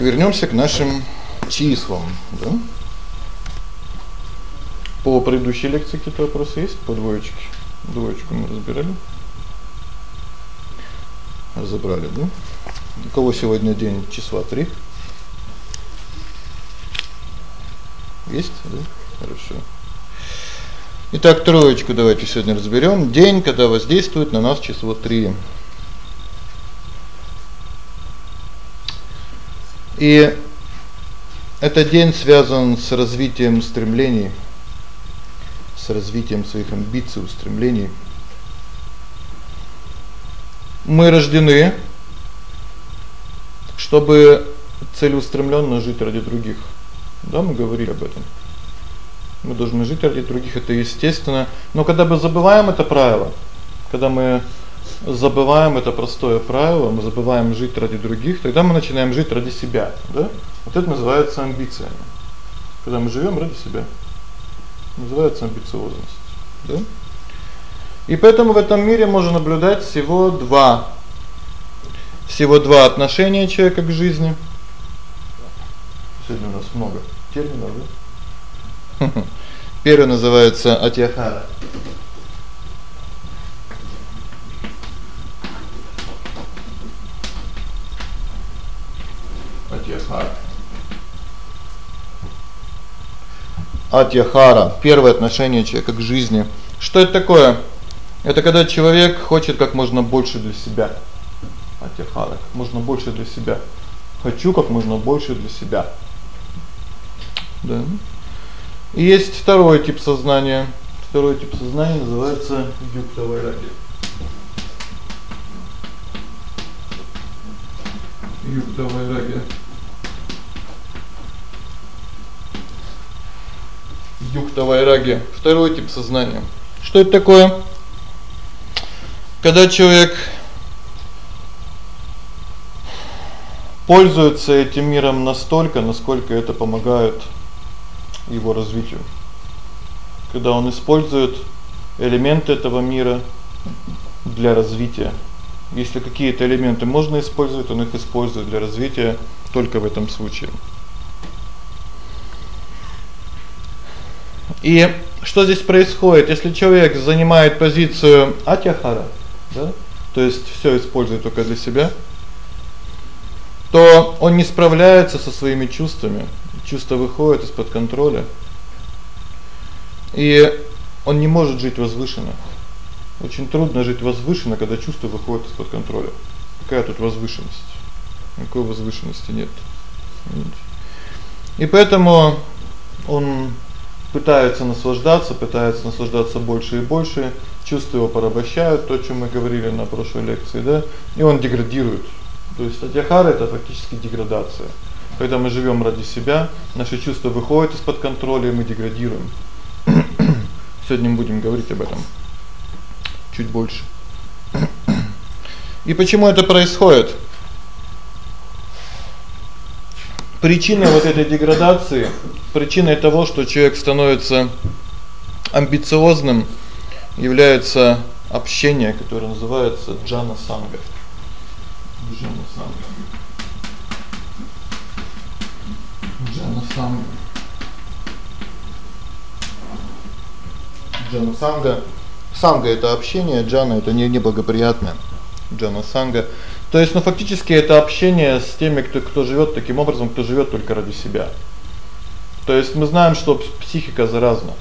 Итак, вернёмся к нашим числам, да? По предыдущей лекции какие-то вопросы есть по двоечке? Двоечку мы разбирали. Разобрали, да? У кого сегодня день числа 3? Есть, да? Хорошо. Итак, троечку давайте сегодня разберём. День, когда воздействует на нас число 3. И этот день связан с развитием стремлений, с развитием своих амбиций, устремлений. Мы рождены чтобы целеустремлённо жить ради других. Да, мы говорили об этом. Мы должны жить ради других, это естественно. Но когда мы забываем это правило, когда мы забываем это простое правило, мы забываем жить ради других, тогда мы начинаем жить ради себя, да? Вот это называется амбициями. Когда мы живём ради себя. Называется амбициозность, да? И поэтому в этом мире можно наблюдать всего два всего два отношения человека к жизни. Сегодня у нас много терминов, да? Первый называется атьяхара. Атьяхара. Атьяхара первое отношение человека к жизни. Что это такое? Это когда человек хочет как можно больше для себя атихара, как можно больше для себя. Хочу как можно больше для себя. Да. И есть второй тип сознания. Второй тип сознания называется юкта вайраги. Юкта вайраги. Юкта вайраги. Второй тип сознания. Что это такое? Когда человек пользуется этим миром настолько, насколько это помогает его развитию. Когда он использует элементы этого мира для развития. Если какие-то элементы можно использовать, он их использует для развития только в этом случае. И что здесь происходит? Если человек занимает позицию атяхара, да? То есть всё использует только для себя, то он не справляется со своими чувствами. Чувства выходят из-под контроля. И он не может жить возвышенно. Очень трудно жить возвышенно, когда чувства выходят из-под контроля. Какая тут возвышенность? Никакой возвышенности нет. И поэтому он пытается наслаждаться, пытается наслаждаться больше и больше, чувства его порабощают, то, о чём мы говорили на прошлой лекции, да? И он деградирует. То есть атьяхара это фактически деградация. Когда мы живём ради себя, наши чувства выходят из-под контроля, и мы деградируем. Сегодня мы будем говорить об этом чуть больше. И почему это происходит? Причиной вот этой деградации, причиной того, что человек становится амбициозным, является общение, которое называется джана санга движение санга. Джана санга. Джана санга. Санга это общение, джана это не неблагоприятное. Джана санга. То есть, ну фактически это общение с теми, кто кто живёт таким образом, кто живёт только ради себя. То есть мы знаем, что психика заразна.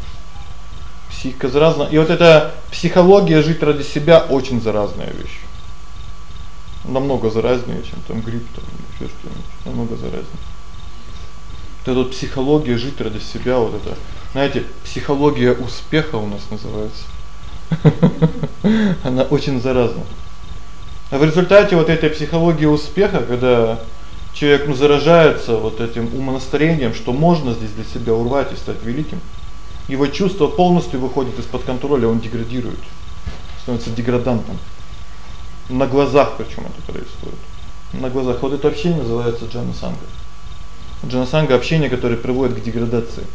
Психика заразна. И вот эта психология жить ради себя очень заразная вещь намного заразнее, чем там грипп там ещё что-нибудь. Намного заразнее. Это вот психология жить ради себя вот это. Знаете, психология успеха у нас называется. Она очень заразна. А в результате вот этой психологии успеха, когда человек ну заражается вот этим умонастроением, что можно здесь для себя урвать и стать великим, его чувство полностью выходит из-под контроля, он деградирует. Становится деградантом. На глазах причём это происходит. На глазах. Вот это общение называется джана-санга. Джана-санга общение, которое приводит к деградации.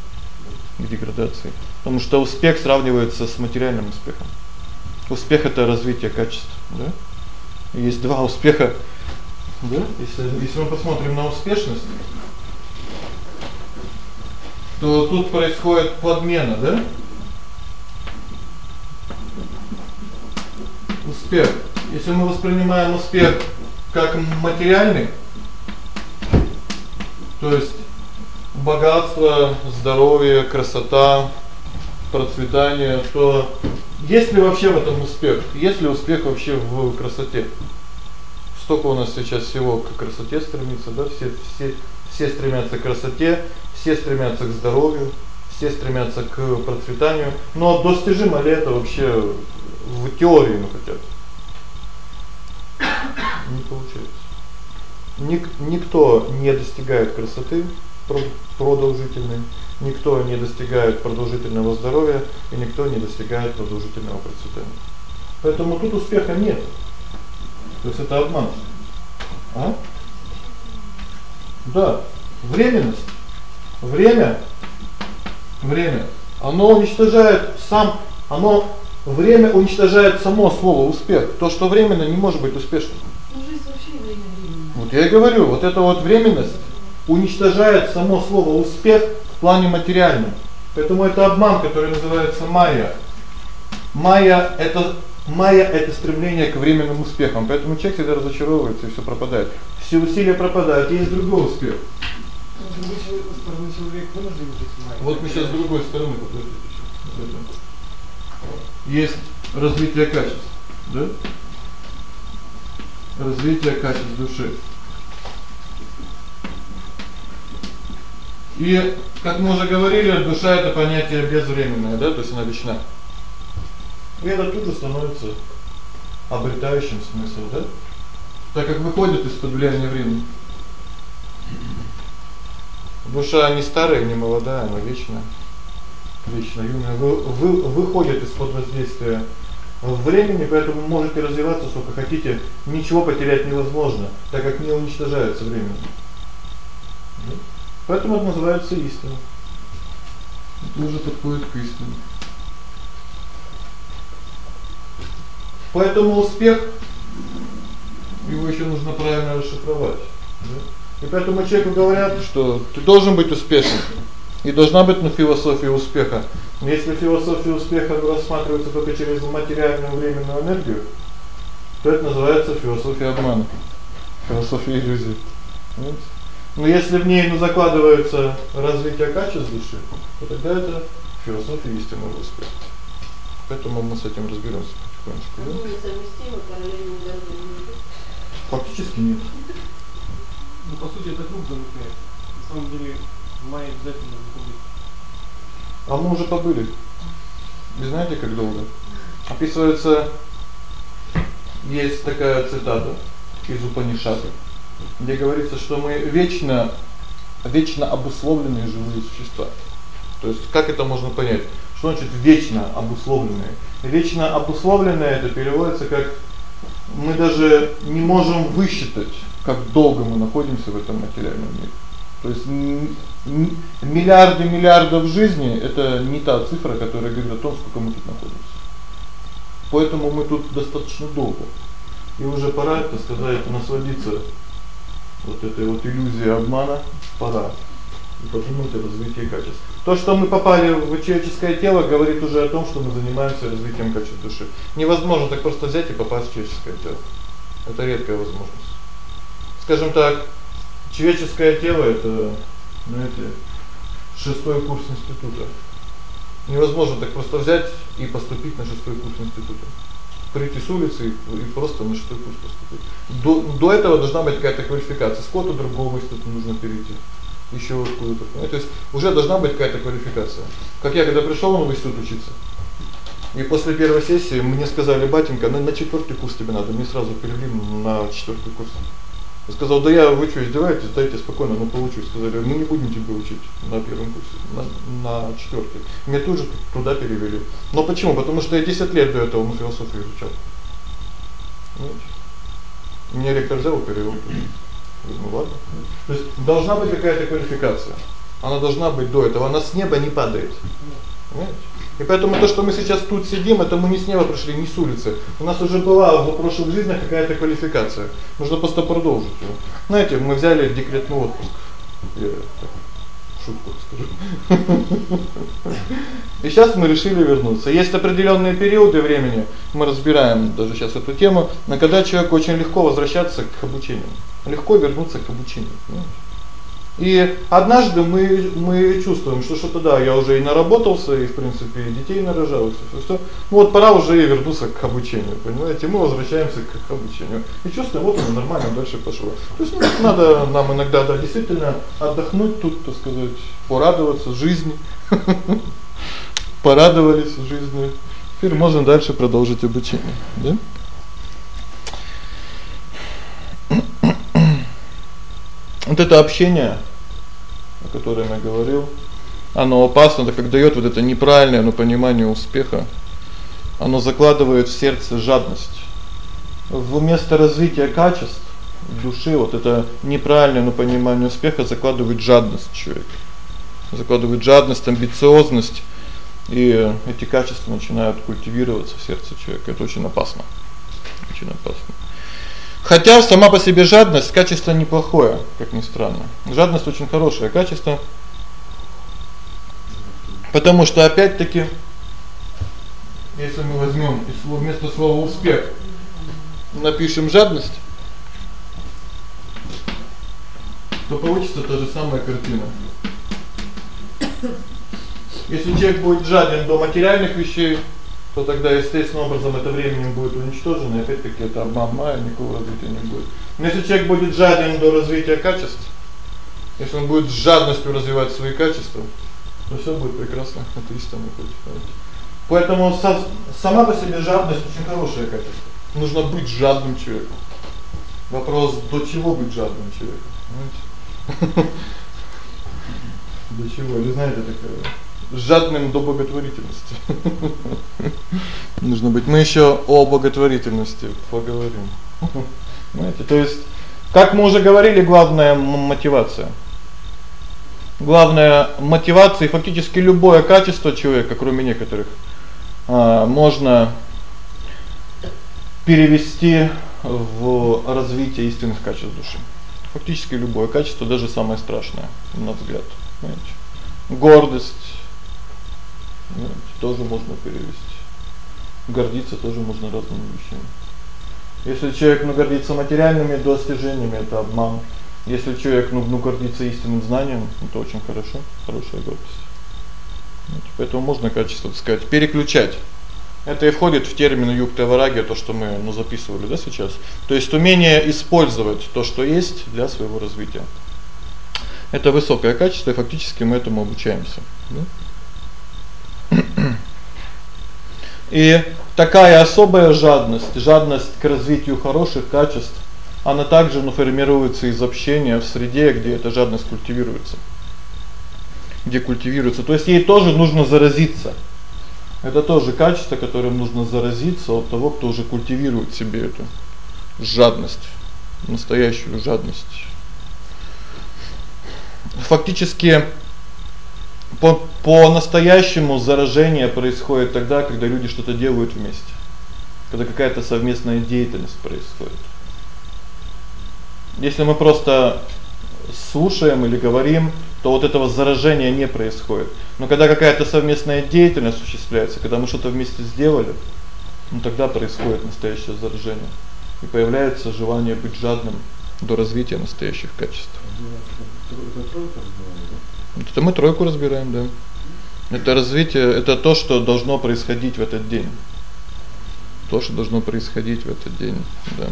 К деградации. Потому что успех сравнивается с материальным успехом. Успех это развитие качеств, да? Есть два успеха. Да? Если если мы посмотрим на успешность, то тут происходит подмена, да? Успех. Если мы воспринимаем успех как материальный, то есть богатство, здоровье, красота, процветание, то есть ли вообще в этом успех? Есть ли успех вообще в красоте? Столько у нас сейчас всего к красоте стремится, да? Все все все стремятся к красоте, все стремятся к здоровью, все стремятся к процветанию, но достижимо ли это вообще в теории, ну хотя бы? Не получается. Ник никто не достигает красоты продолжительной, никто не достигает продолжительного здоровья и никто не достигает продолжительного процветания. Поэтому тут успеха нет. То есть это обман. А? Да, временность. Время время оно уничтожает сам оно время уничтожает само слово успех. То, что временно, не может быть успешным. Ну жизнь вообще временно. Вот я и говорю, вот эта вот временность уничтожает само слово успех плане материальном. Поэтому это обман, который называется майя. Майя это майя это стремление к временным успехам. Поэтому человек всегда разочаровывается и всё пропадает. Все усилия пропадают, есть другой успех. Вот мы сейчас с другой стороны подойдем. Есть развитие качеств, да? Развитие качеств души. И как мы уже говорили, душа это понятие безвременное, да, то есть она вечна. И это тут же становится обретающим смысл, да? Так как выходит из-под влияния времени. Душа не старая, не молодая, она вечная. Вечно юная. Вы, вы выходит из-под воздействия времени, поэтому можете развиваться сколько хотите, ничего потерять невозможно, так как не уничтожается время. Поэтому это называется истина. Это уже подходит к истине. Поэтому успех его ещё нужно правильно расшифровать, да? И поэтому человеку говорят, что ты должен быть успешным. И должна быть ну философия успеха. Но если философия успеха рассматривается только через материальную временную энергию, то это называется философия обмана. Философия иллюзии. Понимаете? Но если в ней ну закладывается развитие качеств души, то тогда это философия истинного успеха. Поэтому мы с этим разберёмся потихонечку. Да? Ну, несовместимо параллельно дороги. Фактически нет. Ну, по сути, это круг замыкается. На самом деле, май обязательно будет. А мы уже побыли. Вы знаете, как долго? Описывается есть такая цитата из Упанишада где говорится, что мы вечно вечно обусловленные живые существа. То есть как это можно понять? Что значит вечно обусловленные? Вечно обусловленные это переводится как мы даже не можем высчитать, как долго мы находимся в этом материальном мире. То есть миллиарды миллиардов жизней это не та цифра, которая говорит о том, сколько мы тут находимся. Поэтому мы тут достаточно долго. И уже пора, так сказать, насладиться вот этой вот иллюзии обмана пора. И это развитие качеств. То, что мы попали в человеческое тело, говорит уже о том, что мы занимаемся развитием качеств души. Невозможно так просто взять и попасть в человеческое тело. Это редкая возможность. Скажем так, человеческое тело это, знаете, шестой курс института. Невозможно так просто взять и поступить на шестой курс института прийти с улицы и просто на шестой курс поступить. До до этого должна быть какая-то квалификация. С кого-то другого института нужно перейти. Ещё откуда-то. Ну, то есть уже должна быть какая-то квалификация. Как я когда пришёл в институт учиться. И после первой сессии мне сказали: "Батенька, на на четвёртый курс тебе надо". Мне сразу перевели на четвёртый курс. Сказал: "Да я вы что, издеваетесь? Дайте спокойно, ну поучусь". Сказали: "Мы не будем тебя учить на первом курсе, на на четвёртый". Меня тоже туда перевели. Но почему? Потому что я 10 лет до этого ну философию изучал. Вот. Мне ректор взял и. Ну ладно. То есть должна быть какая-то квалификация. Она должна быть до этого. Она с неба не падает. Понимаете? И поэтому то, что мы сейчас тут сидим, это мы не с неба пришли, не с улицы. У нас уже была в прошлых жизнях какая-то квалификация. Нужно просто продолжить её. Знаете, мы взяли декретный отпуск. Я так шутку скажу. И сейчас мы решили вернуться. Есть определённые периоды времени, мы разбираем даже сейчас эту тему, на когда человеку очень легко возвращаться к обучению. Легко вернуться к обучению, понимаешь? И однажды мы мы чувствуем, что что-то да, я уже и наработался, и в принципе и детей нарожал, всё, что ну вот пора уже и вернуться к обучению, понимаете? Мы возвращаемся к, к обучению. И чувствуем, вот оно нормально дальше пошло. То есть ну, надо нам иногда да действительно отдохнуть тут, так сказать, порадоваться жизни. Порадовались жизни. Теперь можно дальше продолжить обучение, да? Вот это общение, о котором я говорил, оно опасно, так как даёт вот это неправильное ну понимание успеха. Оно закладывает в сердце жадность. Вместо развития качеств души вот это неправильное ну понимание успеха закладывает жадность в человека. Закладывает жадность, амбициозность, и эти качества начинают культивироваться в сердце человека. Это очень опасно. Очень опасно. Хотя сама по себе жадность качество неплохое, как ни странно. Жадность очень хорошее качество. Потому что опять-таки если мы слово вместо слова успех напишем жадность, то получится та же самая картина. Если человек будет жаден до материальных вещей, то тогда естественным образом это временем будет уничтожено, и опять-таки это обман майя, никакого развития не будет. Но если человек будет жаден до развития качеств, если он будет с жадностью развивать свои качества, то всё будет прекрасно. Истинный путь, понимаете? Поэтому сама по себе жадность очень хорошее качество. Нужно быть жадным человеком. Вопрос, до чего быть жадным человеком, понимаете? До чего? Вы знаете такое жадным до благотворительности. Нужно быть. Мы ещё о благотворительности поговорим. Знаете, то есть, как мы уже говорили, главная мотивация. Главная мотивация и фактически любое качество человека, кроме некоторых, а можно перевести в развитие истинных качеств души. Фактически любое качество, даже самое страшное, на взгляд, понимаете? Гордость, ну, тоже можно перевести. Гордиться тоже можно разными вещами. Если человек ну гордится материальными достижениями это обман. Если человек ну, ну гордится истинным знанием, это очень хорошо, хорошая гордость. Вот, поэтому можно качество, так сказать, переключать. Это и входит в термин юктавараги, то, что мы ну записывали, да, сейчас. То есть умение использовать то, что есть для своего развития. Это высокое качество, и фактически мы этому обучаемся, да? И такая особая жадность, жадность к развитию хороших качеств, она также ну формируется из общения в среде, где эта жадность культивируется. Где культивируется. То есть ей тоже нужно заразиться. Это тоже качество, которым нужно заразиться от того, кто уже культивирует себе эту жадность, настоящую жадность. Фактически по по-настоящему заражение происходит тогда, когда люди что-то делают вместе. Когда какая-то совместная деятельность происходит. Если мы просто слушаем или говорим, то вот этого заражения не происходит. Но когда какая-то совместная деятельность осуществляется, когда мы что-то вместе сделали, ну тогда происходит настоящее заражение. И появляется желание быть жадным до развития настоящих качеств. Это мы тройку разбираем, да. Это развитие, это то, что должно происходить в этот день. То, что должно происходить в этот день, да.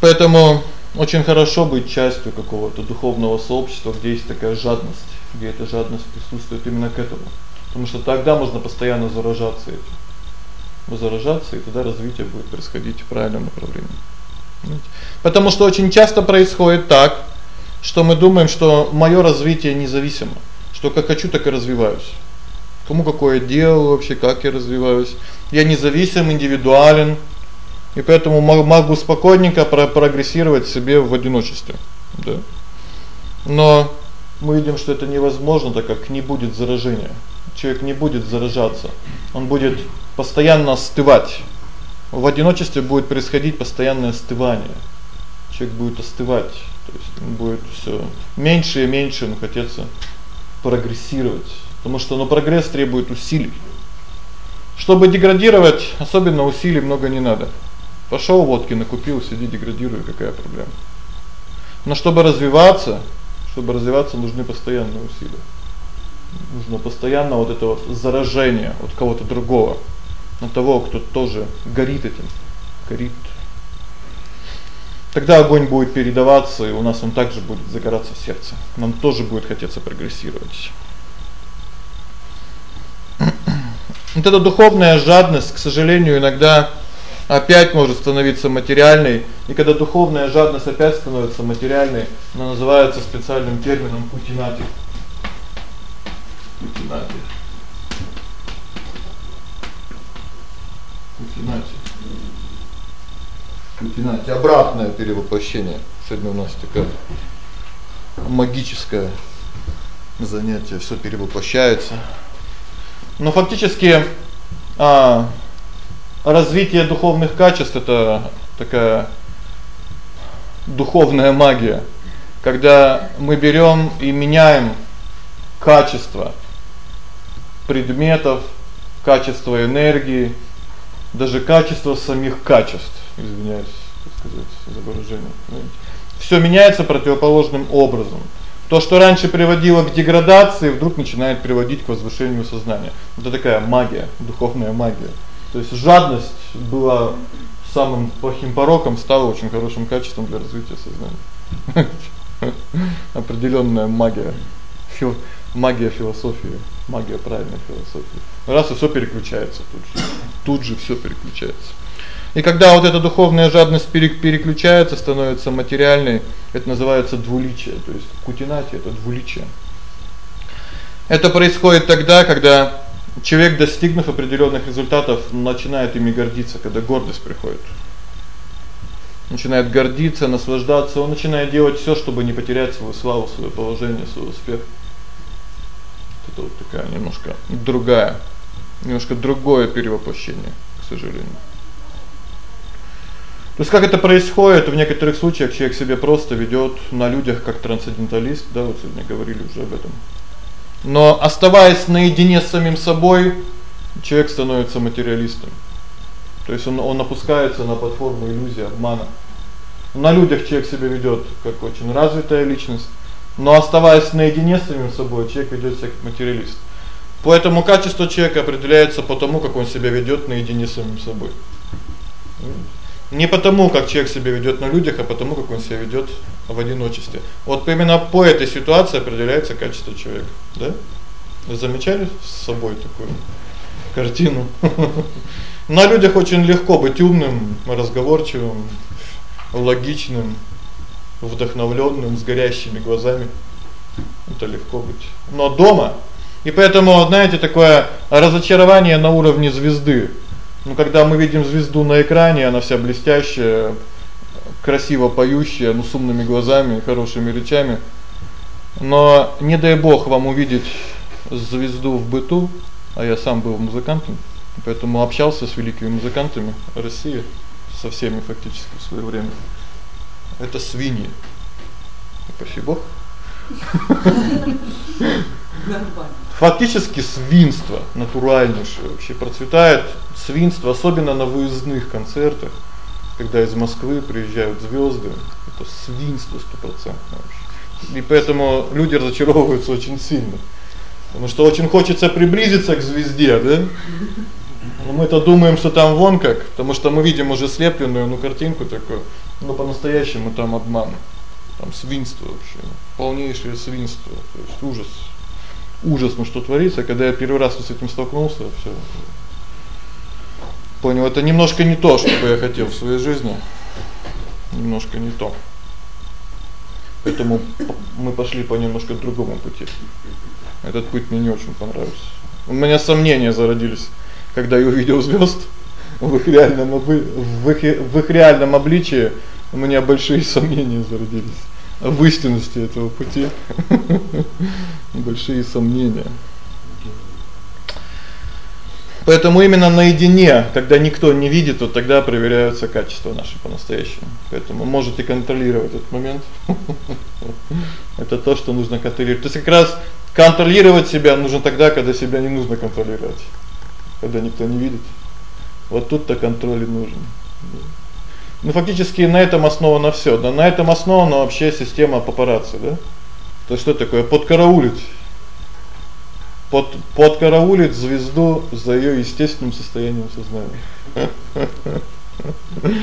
Поэтому очень хорошо быть частью какого-то духовного сообщества, где есть такая жадность, где эта жадность присутствует именно к этому. Потому что тогда можно постоянно заражаться этим. Заражаться, и тогда развитие будет происходить в правильном направлении. Потому что очень часто происходит так, что мы думаем, что моё развитие независимо, что как хочу, так и развиваюсь. Кому какое дело вообще, как я развиваюсь? Я независим, индивидуален, и поэтому могу спокойненько прогрессировать себе в одиночестве, да? Но мы видим, что это невозможно, так как не будет заражения. человек не будет заражаться. Он будет постоянно остывать. В одиночестве будет происходить постоянное остывание. Человек будет остывать, то есть он будет всё меньше и меньше ему хотеться прогрессировать, потому что ну прогресс требует усилий. Чтобы деградировать, особенно усилий много не надо. Пошёл водки накупил, сиди деградируй, какая проблема? Но чтобы развиваться, чтобы развиваться, нужны постоянные усилия. Нужно постоянно вот это вот заражение от кого-то другого, от того, кто тоже горит этим, горит. Тогда огонь будет передаваться, и у нас он также будет загораться в сердце. Нам тоже будет хотеться прогрессировать. Вот эта духовная жадность, к сожалению, иногда опять может становиться материальной, и когда духовная жадность опять становится материальной, она называется специальным термином кутинати. Кутинати. Кутинати. Кутинати обратное перевоплощение. Сегодня у нас такое магическое занятие, всё перевоплощается. Но фактически а развитие духовных качеств это такая духовная магия, когда мы берём и меняем качество предметов, качество энергии, даже качество самих качеств, извиняюсь, так сказать, за выражение. Всё меняется противоположным образом. То, что раньше приводило к деградации, вдруг начинает приводить к возвышению сознания. Это такая магия, духовная магия. То есть жадность была самым плохим пороком, стала очень хорошим качеством для развития сознания. Определённая магия. Фил магия философии, магия правильной философии. Раз и всё переключается тут же. Тут же всё переключается. И когда вот эта духовная жадность переключается, становится материальной, это называется двуличие, то есть кутинати это двуличие. Это происходит тогда, когда человек, достигнув определённых результатов, начинает ими гордиться, когда гордость приходит. Начинает гордиться, наслаждаться, он начинает делать всё, чтобы не потерять свою славу, своё положение, свой успех. Это вот такая немножко другая, немножко другое перевоплощение, к сожалению. То есть как это происходит? В некоторых случаях человек себя просто ведёт на людях как трансценденталист, да, вот сегодня говорили уже об этом. Но оставаясь наедине с самим собой, человек становится материалистом. То есть он он опускается на платформу иллюзии, обмана. На людях человек себя ведёт как очень развитая личность, но оставаясь наедине с самим собой, человек ведёт себя как материалист. Поэтому качество человека определяется по тому, как он себя ведёт наедине с самим собой. Не потому, как человек себя ведёт на людях, а потому, как он себя ведёт в одиночестве. Вот именно по этой ситуации определяется качество человека, да? Вы замечали с собой такую картину? На людях очень легко быть умным, разговорчивым, логичным, вдохновлённым, с горящими глазами. Это легко быть. Но дома и поэтому, знаете, такое разочарование на уровне звезды. Ну когда мы видим звезду на экране, она вся блестящая, красиво поющая, ну с умными глазами, хорошими речами. Но не дай бог вам увидеть звезду в быту, а я сам был музыкантом, поэтому общался с великими музыкантами России, со всеми фактически в своё время. Это свиньи. Спасибо. Фактически свинство натуральнейшее вообще процветает свинство, особенно на выездных концертах, когда из Москвы приезжают звёзды. Это свинство стопроцентное вообще. И поэтому люди разочаровываются очень сильно. Потому что очень хочется приблизиться к звезде, да? Но мы-то думаем, что там вон как, потому что мы видим уже слепленную ну картинку такую, но по-настоящему там обман. Там свинство вообще, полнейшее свинство, то есть ужас ужас, ну что творится, когда я первый раз с этим столкнулся, всё. Понял, это немножко не то, что я хотел в своей жизни. Немножко не то. Поэтому мы пошли по немножко другому пути. Этот путь мне не очень понравился. У меня сомнения зародились, когда я увидел звёзд в их реальном в их в их реальном обличии, у меня большие сомнения зародились в истинности этого пути. Большие сомнения. Поэтому именно наедине, когда никто не видит, вот тогда проверяются качества наши по-настоящему. Поэтому можете контролировать этот момент. Это то, что нужно контролировать. То есть как раз контролировать себя нужно тогда, когда себя не нужно контролировать. Когда никто не видит. Вот тут-то контроль и нужен. Ну фактически на этом основано всё, да, на этом основана вообще система папарацци, да? То есть что такое подкараулить? Под подкараулить звезду за её естественным состоянием сознания.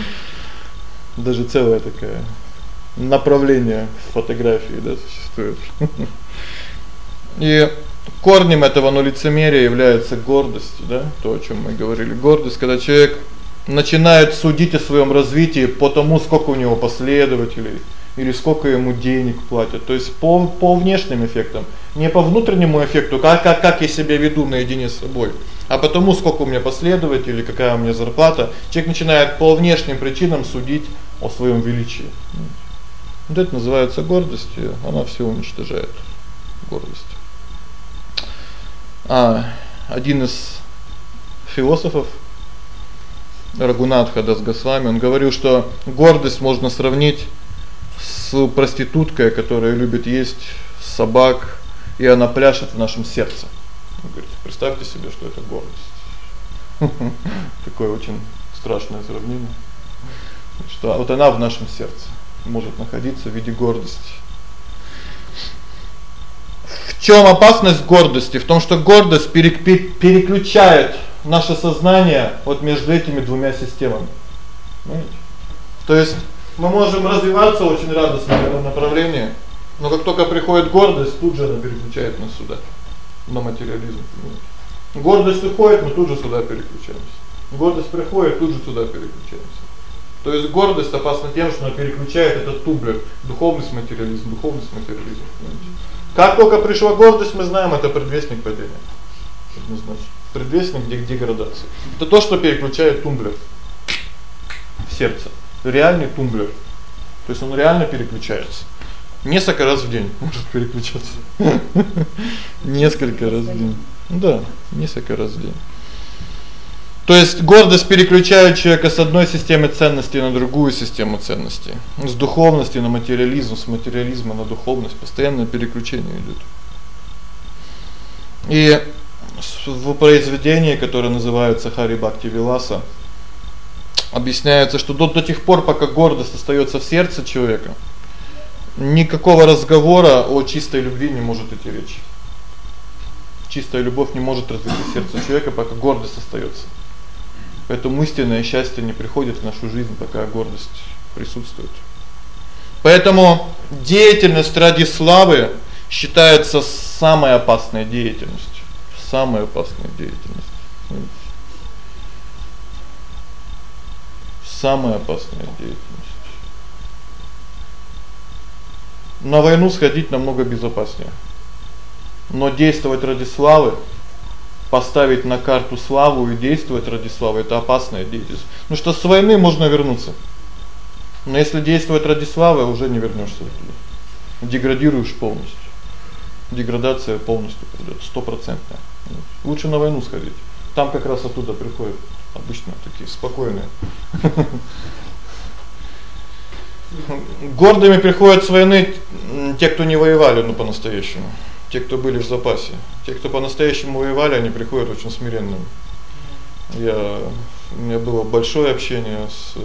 Даже целая такая направление в фотографии, да, существует. И корнем этого ну лицемерия является гордость, да? То, о чём мы говорили. Гордость, когда человек начинает судить о своём развитии по тому, сколько у него последователей или сколько ему денег платят. То есть по по внешним эффектам, не по внутреннему эффекту, как как как я себя веду наедине с собой, а потому сколько у меня последователей, какая у меня зарплата. Человек начинает по внешним причинам судить о своём величии. Вот это называется гордостью, она всё уничтожает. Гордость. А один из философов Рагунатха Дас Госвами, он говорил, что гордость можно сравнить с проституткой, которая любит есть собак, и она пляшет в нашем сердце. Он говорит: "Представьте себе, что это гордость". Такое очень страшное сравнение. Что вот она в нашем сердце может находиться в виде гордости. В чём опасность гордости? В том, что гордость переключает наше сознание вот между этими двумя системами. Понимаете? То есть мы можем развиваться очень радостно в этом направлении, но как только приходит гордость, тут же она переключает нас сюда, на материализм. Гордость уходит, мы тут же сюда переключаемся. Гордость приходит, тут же сюда переключаемся. То есть гордость опасна тем, что она переключает этот тумблер духовность, материализм, духовность, материализм. Понимаете? Как только пришла гордость, мы знаем, это предвестник падения. Однозначно. Предвестник деградации. Это то, что переключает тумблер в сердце реальный тумблер. То есть он реально переключается. Несколько раз в день может переключаться. Несколько раз в день. Да, несколько раз в день. То есть гордость переключает человека с одной системы ценностей на другую систему ценностей. С духовности на материализм, с материализма на духовность, постоянное переключение идёт. И в произведении, которое называется Хари Бхакти Виласа, объясняется, что до до тех пор, пока гордость остаётся в сердце человека, никакого разговора о чистой любви не может идти речь. Чистая любовь не может развиться в сердце человека, пока гордость остаётся. Поэтому истинное счастье не приходит в нашу жизнь, пока гордость присутствует. Поэтому деятельность ради славы считается самой опасной деятельностью. Самой опасной деятельностью самая опасная деятельность. На войну сходить намного безопаснее. Но действовать ради славы, поставить на карту славу и действовать ради славы это опасная деятельность. Ну что с войны можно вернуться. Но если действовать ради славы, уже не вернёшься туда. Деградируешь полностью. Деградация полностью придёт, стопроцентная. Лучше на войну сходить. Там как раз оттуда приходит обычно такие спокойные. Гордыми приходят с войны те, кто не воевали, ну по-настоящему. Те, кто были в запасе. Те, кто по-настоящему воевали, они приходят очень смиренными. Я у меня было большое общение с э,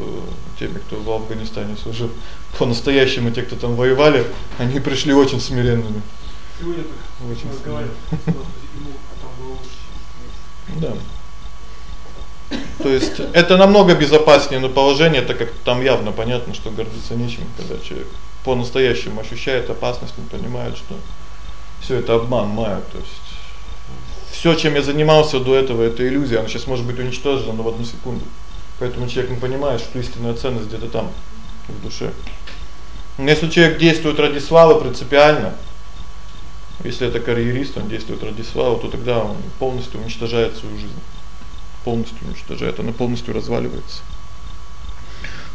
теми, кто в Афганистане служил. По-настоящему те, кто там воевали, они пришли очень смиренными. Сегодня очень разговаривали. Да. То есть это намного безопаснее на положение, так как там явно понятно, что гордиться нечем, когда человек по-настоящему ощущает опасность, он понимает, что всё это обман, майя, то есть всё, чем я занимался до этого это иллюзия, она сейчас может быть уничтожена но в одну секунду. Поэтому человек не понимает, что истинная ценность где-то там в душе. Но если человек действует ради славы принципиально, если это карьерист, он действует ради славы, то тогда он полностью уничтожает свою жизнь полностью уничтожает, она полностью разваливается.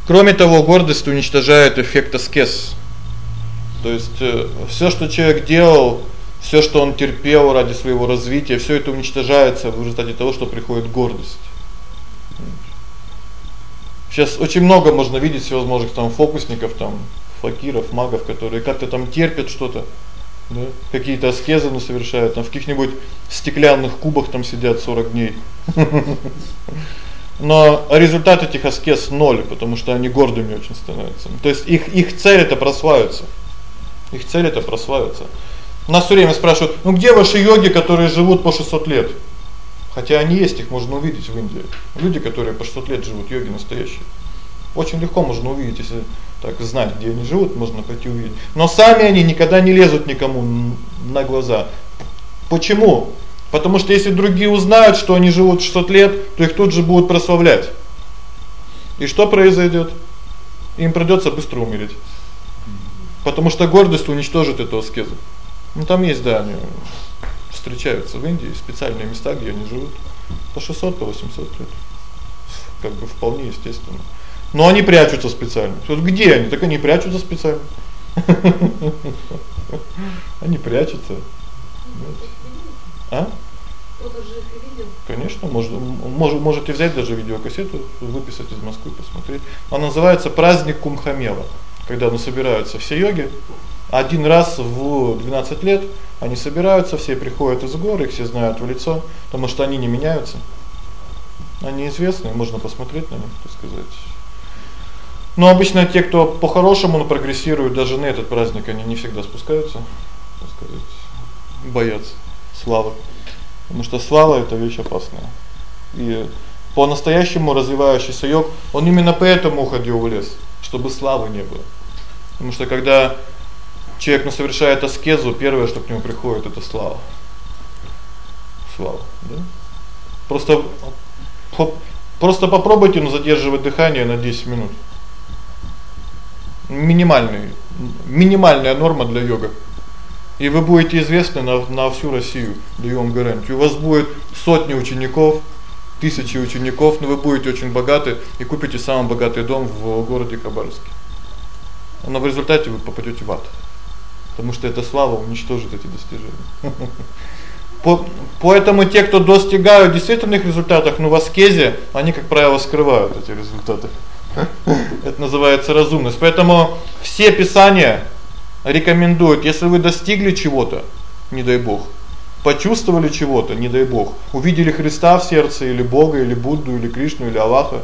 Кроме того, гордость уничтожает эффект аскез. То есть э, всё, что человек делал Всё, что он терпел ради своего развития, всё это уничтожается в результате того, что приходит гордость. Сейчас очень много можно видеть всевозможных там фокусников, там факиров, магов, которые как-то там терпят что-то, да? Какие-то аскезы ну совершают, там в каких-нибудь стеклянных кубах там сидят 40 дней. Но результат этих аскез ноль, потому что они гордыми очень становятся. То есть их их цель это прославиться. Их цель это прославиться. Нас всё время спрашивают: "Ну где ваши йоги, которые живут по 600 лет?" Хотя они есть, их можно увидеть в Индии. Люди, которые по 600 лет живут, йоги настоящие. Очень легко можно увидеть, если так знать, где они живут, можно пойти увидеть. Но сами они никогда не лезут никому на глаза. Почему? Потому что если другие узнают, что они живут 600 лет, то их тут же будут прославлять. И что произойдёт? Им придётся быстро умереть. Потому что гордость уничтожит эту аскезу. Ну там есть, да, они встречаются в Индии, специальные места, где они живут по 600, по 800 лет. Как бы вполне естественно. Но они прячутся специально. Вот где они? Так они прячутся специально. Они прячутся. А? Конечно, можно можете взять даже видеокассету, выписать из Москвы, посмотреть. Она называется Праздник Кумхамела. Когда ну собираются все йоги один раз в 12 лет они собираются, все приходят из гор, их все знают в лицо, потому что они не меняются. Они известны, можно посмотреть на них, так сказать. Но обычно те, кто по-хорошему прогрессируют даже на этот праздник, они не всегда спускаются, так сказать, боятся славы. Потому что слава это вещь опасная. И по-настоящему развивающийся йог, он именно поэтому уходил в лес, чтобы славы не было. Потому что когда человек ну совершает аскезу, первое, что к нему приходит это слава. Слава, да? Просто просто попробуйте ну задерживать дыхание на 10 минут минимальный минимальная норма для йога. И вы будете известны на на всю Россию, даю вам гарантию. У вас будет сотни учеников, тысячи учеников, но вы будете очень богаты и купите самый богатый дом в городе Хабаровске. Но в результате вы попадёте в ад. Потому что эта слава уничтожит эти достижения. По поэтому те, кто достигают действительных результатов, ну в аскезе, они, как правило, скрывают эти результаты. Это называется разумность. Поэтому все писания рекомендуют, если вы достигли чего-то, не дай бог, почувствовали чего-то, не дай бог, увидели Христа в сердце или Бога, или Будду, или Кришну, или Аллаха,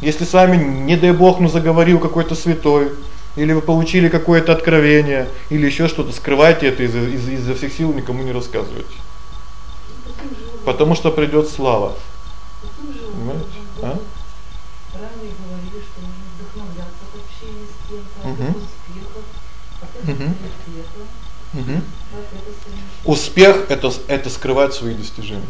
если с вами, не дай бог, ну заговорил какой-то святой, или вы получили какое-то откровение, или ещё что-то, скрывайте это из из изо всех сил, никому не рассказывайте. Потому что придёт слава. Понимаете? А? Угу. Успех это это скрывать свои достижения.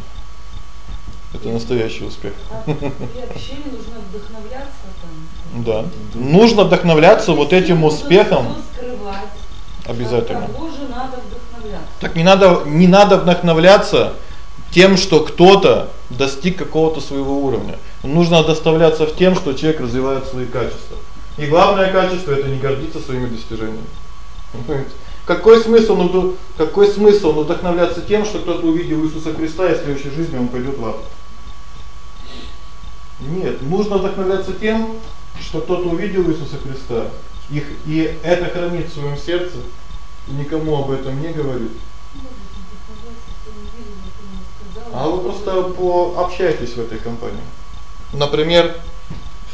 Это настоящий успех. А общении нужно вдохновляться там. Да. Нужно вдохновляться вот этим успехом. Обязательно. Так не надо не надо вдохновляться тем, что кто-то достиг какого-то своего уровня. Нужно доставляться в тем, что человек развивает свои качества. И главное качество это не гордиться своими достижениями. Понимаете? Какой смысл, ну какой смысл вдохновляться тем, что кто-то увидел Иисуса Христа, и в следующей жизни он пойдёт в ад? Нет, нужно вдохновляться тем, что кто-то увидел Иисуса Христа, их и это хранит в своём сердце, и никому об этом не говорит. А вы просто пообщайтесь в этой компании. Например,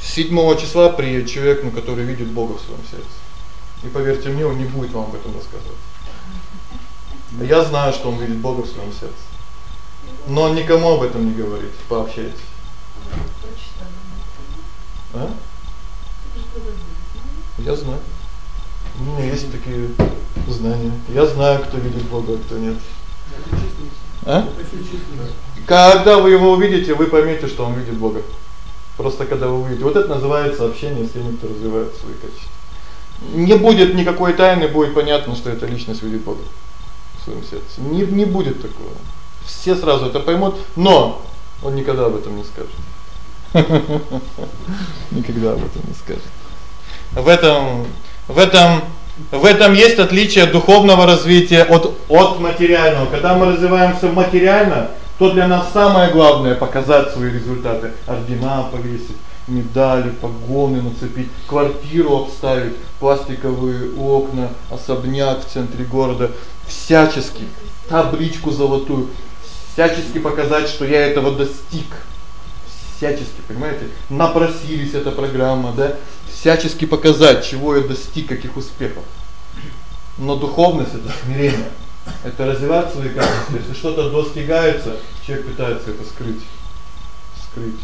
7 числа приедет человек, ну, который видит Бога в своем сердце. И поверьте мне, он не будет вам об этом рассказывать. Я знаю, что он видит Бога в своем сердце. Но он никому об этом не говорит. Пообщайтесь. А? Я знаю. У меня есть такие знания. Я знаю, кто видит Бога, а кто нет. А? Когда вы его увидите, вы поймете, что он видит Бога. Просто когда вы увидите. Вот это называется общение с теми, развивает свои качества. Не будет никакой тайны, будет понятно, что эта личность видит Бога в своем сердце. Не не будет такого. Все сразу это поймут, но он никогда об этом не скажет. Никогда об этом не скажет. В этом в этом В этом есть отличие духовного развития от от материального. Когда мы развиваемся материально, то для нас самое главное показать свои результаты, ордена повесить, медали, погоны нацепить, квартиру обставить, пластиковые окна, особняк в центре города, всячески табличку золотую, всячески показать, что я этого достиг. Всячески, понимаете? Напросились эта программа, да? Всячески показать, чего я достиг, каких успехов. Но духовность это смирение. Это развивать свои качества. Если что-то достигается, человек пытается это скрыть. Скрыть.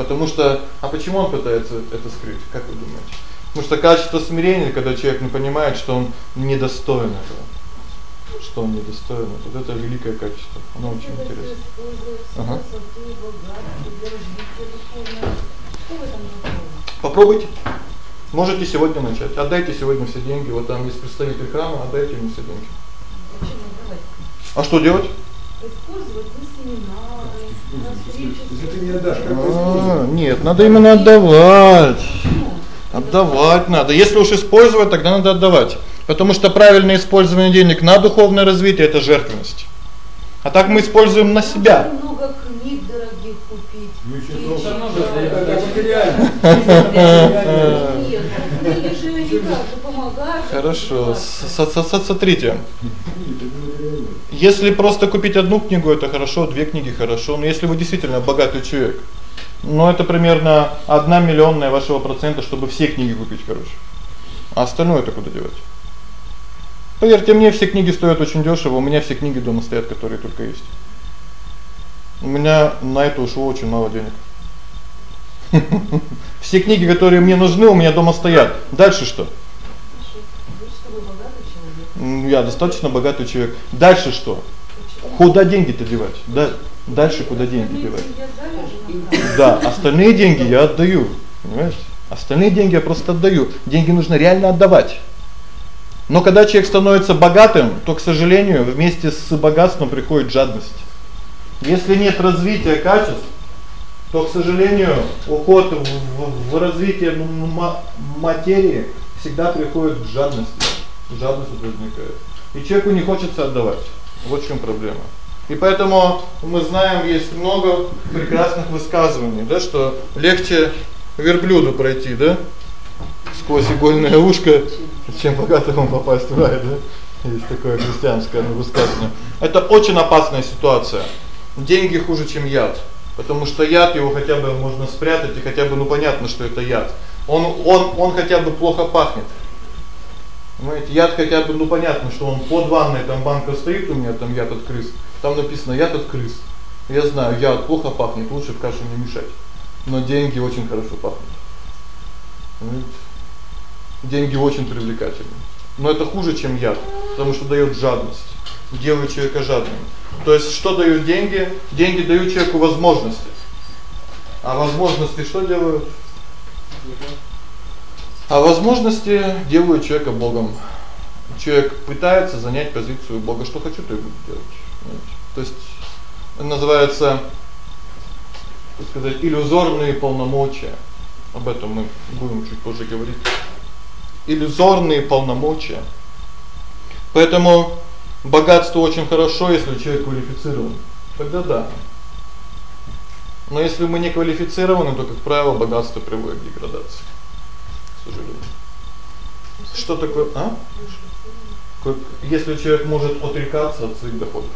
Потому что а почему он пытается это скрыть? Как вы думаете? Потому что качество смирения, когда человек не понимает, что он недостоин этого. Что он недостоин. Вот это великое качество. Оно очень интересно. Ага. Попробуйте. Можете сегодня начать. Отдайте сегодня все деньги. Вот там есть представитель храма, отдайте ему все деньги. А что делать? Использовать на семинары, Ты не отдашь, как а, нет, надо именно отдавать. Отдавать надо. Если уж использовать, тогда надо отдавать. Потому что правильное использование денег на духовное развитие это жертвенность. А так мы используем на себя. Много книг дорогих купить. Ну еще это материально. Нет, книги же не так же помогают. Хорошо. Смотрите. Если просто купить одну книгу это хорошо, две книги хорошо, но если вы действительно богатый человек, ну это примерно 1 миллионная вашего процента, чтобы все книги купить, короче. А остальное это куда девать? Поверьте мне, все книги стоят очень дёшево, у меня все книги дома стоят, которые только есть. У меня на это ушло очень мало денег. Все книги, которые мне нужны, у меня дома стоят. Дальше что? Я достаточно богатый человек. Дальше что? Куда деньги-то девать? Да, дальше куда деньги девать? Да, остальные деньги я отдаю, понимаете? Остальные деньги я просто отдаю. Деньги нужно реально отдавать. Но когда человек становится богатым, то, к сожалению, вместе с богатством приходит жадность. Если нет развития качеств, то, к сожалению, уход в, в, в развитие материи всегда приходит к жадности жадность возникает. И человеку не хочется отдавать. Вот в чём проблема. И поэтому мы знаем, есть много прекрасных высказываний, да, что легче верблюду пройти, да, сквозь игольное ушко, чем богатому попасть в рай, да? Есть такое христианское высказывание. Это очень опасная ситуация. Деньги хуже, чем яд, потому что яд его хотя бы можно спрятать, и хотя бы ну понятно, что это яд. Он он он хотя бы плохо пахнет. Понимаете, яд хотя бы, ну понятно, что он под ванной, там банка стоит у меня, там яд от крыс. Там написано яд от крыс. Я знаю, яд плохо пахнет, лучше в кашу не мешать. Но деньги очень хорошо пахнут. Понимаете? Деньги очень привлекательны. Но это хуже, чем яд, потому что даёт жадность, делает человека жадным. То есть что дают деньги? Деньги дают человеку возможности. А возможности что делают? А возможности делают человека богом. Человек пытается занять позицию бога, что хочу, то и буду делать. То есть называется, так сказать, иллюзорные полномочия. Об этом мы будем чуть позже говорить. Иллюзорные полномочия. Поэтому богатство очень хорошо, если человек квалифицирован. Тогда да. Но если мы не квалифицированы, то как правило, богатство приводит к деградации сожалению. Что такое, а? Как если человек может отрекаться от своих доходов.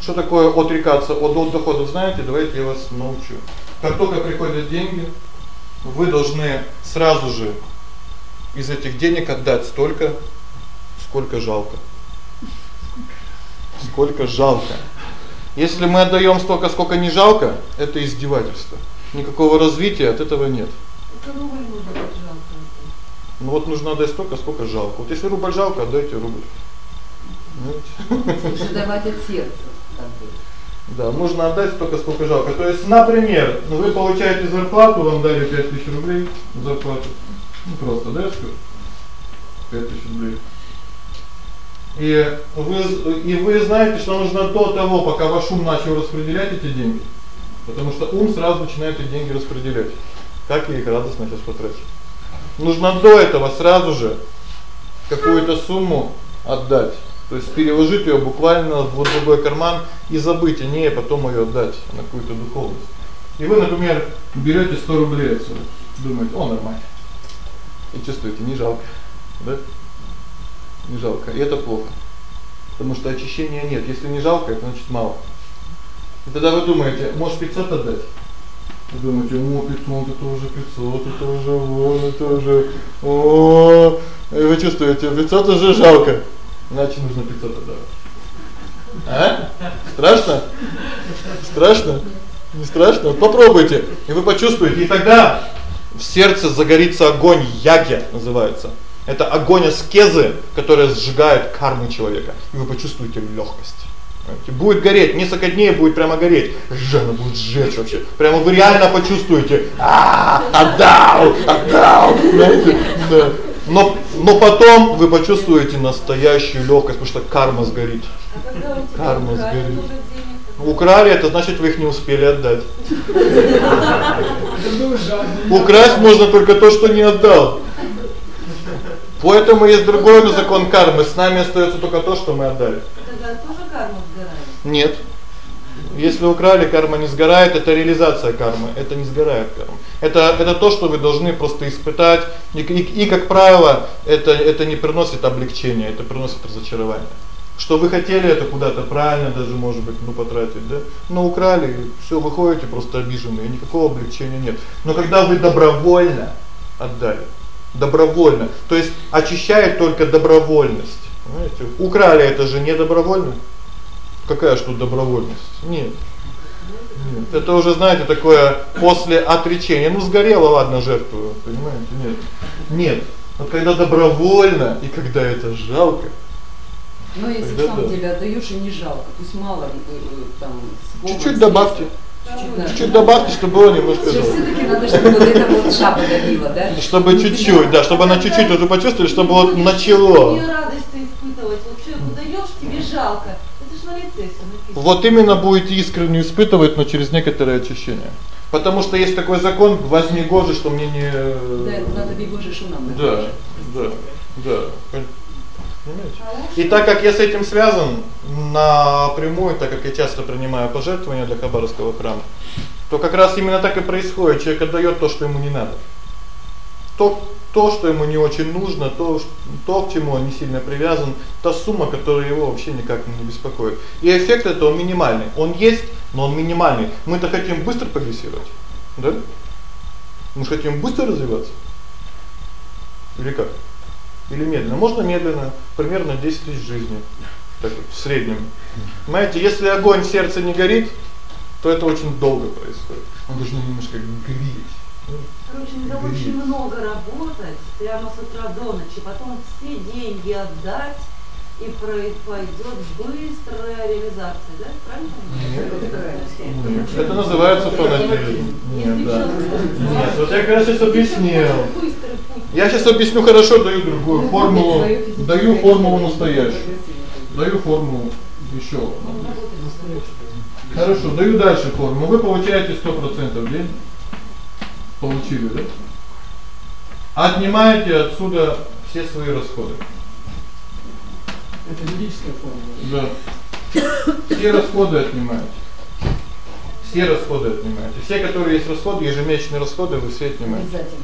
Что такое отрекаться от, от доходов, знаете? Давайте я вас научу. Как только приходят деньги, вы должны сразу же из этих денег отдать столько, сколько жалко. Сколько жалко. Если мы отдаём столько, сколько не жалко, это издевательство. Никакого развития от этого нет. Ну вот нужно отдать столько, сколько жалко. Вот если рубль жалко, отдайте рубль. Знаете? Давать от сердца. Да, нужно отдать столько, сколько жалко. То есть, например, вы получаете зарплату, вам дали 5000 рублей зарплату. Ну просто, да, скажу. 5000 рублей. И вы и вы знаете, что нужно до того, пока ваш ум начал распределять эти деньги. Потому что ум сразу начинает эти деньги распределять. Как я их радостно сейчас потрачу. Нужно до этого сразу же какую-то сумму отдать. То есть переложить её буквально в другой карман и забыть о ней, а потом её отдать на какую-то духовность. И вы, например, берёте 100 рублей отсюда. Думаете: "О, нормально". И чувствуете, не жалко. Да? Не жалко. И это плохо. Потому что очищения нет. Если не жалко, это значит мало. И тогда вы думаете, может 500 отдать? Вы думаете, о, 500, это уже 500, это уже вон, это уже, о, и вы чувствуете, 500 уже жалко. Значит, нужно 500 отдавать. А? Страшно? Страшно? Не страшно? Вот попробуйте, и вы почувствуете, и тогда в сердце загорится огонь яги называется. Это огонь аскезы, который сжигает карму человека, и вы почувствуете лёгкость. Будет гореть, несколько дней будет прямо гореть. Жена будет сжечь вообще. Прямо вы реально почувствуете: "А, отдал, отдал". Знаете? Да. Но но потом вы почувствуете настоящую лёгкость, потому что карма сгорит. Карма сгорит. Украли это значит, вы их не успели отдать. Украсть можно только то, что не отдал. Поэтому есть другой закон кармы. С нами остаётся только то, что мы отдали. Карма сгорает. Нет. Если украли, карма не сгорает, это реализация кармы, это не сгорает карма. Это это то, что вы должны просто испытать, и и, и как правило, это это не приносит облегчения, это приносит разочарование. Что вы хотели это куда-то правильно даже, может быть, ну потратить, да? Но украли, всё, вы ходите просто обиженные, никакого облегчения нет. Но когда вы добровольно отдали, добровольно, то есть очищает только добровольность. Понимаете? Украли это же не добровольно. Какая ж тут добровольность? Нет. Нет. Это уже, знаете, такое после отречения. Ну сгорела, ладно, жертвую, понимаете? Нет. Нет. Вот когда добровольно и когда это жалко. Но если в самом да. деле отдаёшь и не жалко, пусть мало э, там Чуть-чуть добавьте. Чуть-чуть, добавьте, чтобы было немножко жалко. всё-таки надо, чтобы вот это вот жаба давила, да? Чтобы чуть-чуть, да, чтобы она чуть-чуть уже почувствовали, чтобы вот начало. Её радость испытывать. Вот человеку даёшь, тебе жалко. Вот именно будете искренне испытывать, но через некоторое очищение. Потому что есть такой закон: возьми гоже, что мне не Да, надо бегоже шунам. Да, да, да. Пон- Понимаете? И так как я с этим связан напрямую, так как я часто принимаю пожертвования для Хабаровского храма, то как раз именно так и происходит. Человек отдаёт то, что ему не надо. То то, что ему не очень нужно, то, то, к чему он не сильно привязан, та сумма, которая его вообще никак не беспокоит. И эффект этого минимальный. Он есть, но он минимальный. Мы-то хотим быстро прогрессировать, да? Мы же хотим быстро развиваться. Или как? Или медленно? Можно медленно, примерно 10 тысяч жизней. Так вот, в среднем. Понимаете, если огонь в сердце не горит, то это очень долго происходит. Он должен немножко гореть. Короче, надо очень много работать, прямо с утра до ночи, потом все деньги отдать, и пойдет быстрая реализация, да? Правильно? Нет. Это называется фанатизм. Нет, да. Нет, вот я раз сейчас объяснил. Я сейчас объясню хорошо, даю другую формулу, даю формулу настоящую. Даю формулу ещё. одну. Хорошо, даю дальше формулу. Вы получаете 100% в день. Получили, да? Отнимаете отсюда все свои расходы. Это юридическая формула. Да. Все расходы отнимаете. Все расходы отнимаете. Все, которые есть расходы, ежемесячные расходы, вы все отнимаете. Обязательно.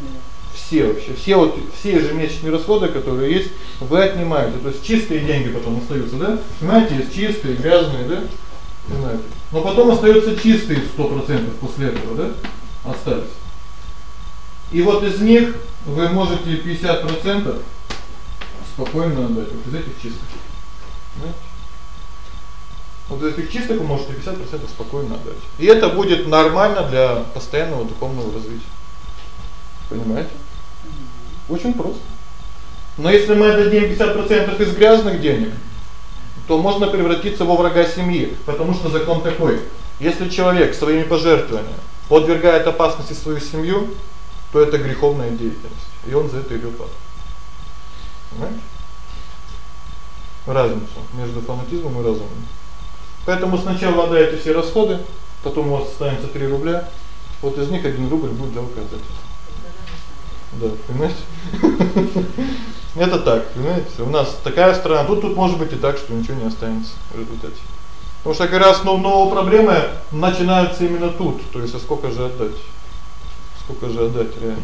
Все вообще, все вот все ежемесячные расходы, которые есть, вы отнимаете. То есть чистые деньги потом остаются, да? Понимаете, есть чистые, грязные, да? Понимаете? Но потом остаются чистые 100% после этого, да? Остались. И вот из них вы можете 50% спокойно отдать вот из этих чистых. Понимаете? Вот из этих чистых вы можете 50% спокойно отдать. И это будет нормально для постоянного духовного развития. Понимаете? Очень просто. Но если мы отдадим 50% из грязных денег, то можно превратиться во врага семьи, потому что закон такой: если человек своими пожертвованиями подвергает опасности свою семью, то это греховная деятельность, и он за это идёт в ад. Понимаете? Разницу между фанатизмом и разумом. Поэтому сначала отдаете все расходы, потом у вас останется 3 рубля. Вот из них 1 рубль будет жалко отдать. Да, понимаете? Это так, понимаете? У нас такая страна. Тут тут может быть и так, что ничего не останется в результате. Потому что как раз основная проблема начинается именно тут. То есть а сколько же отдать? Сколько же отдать реально?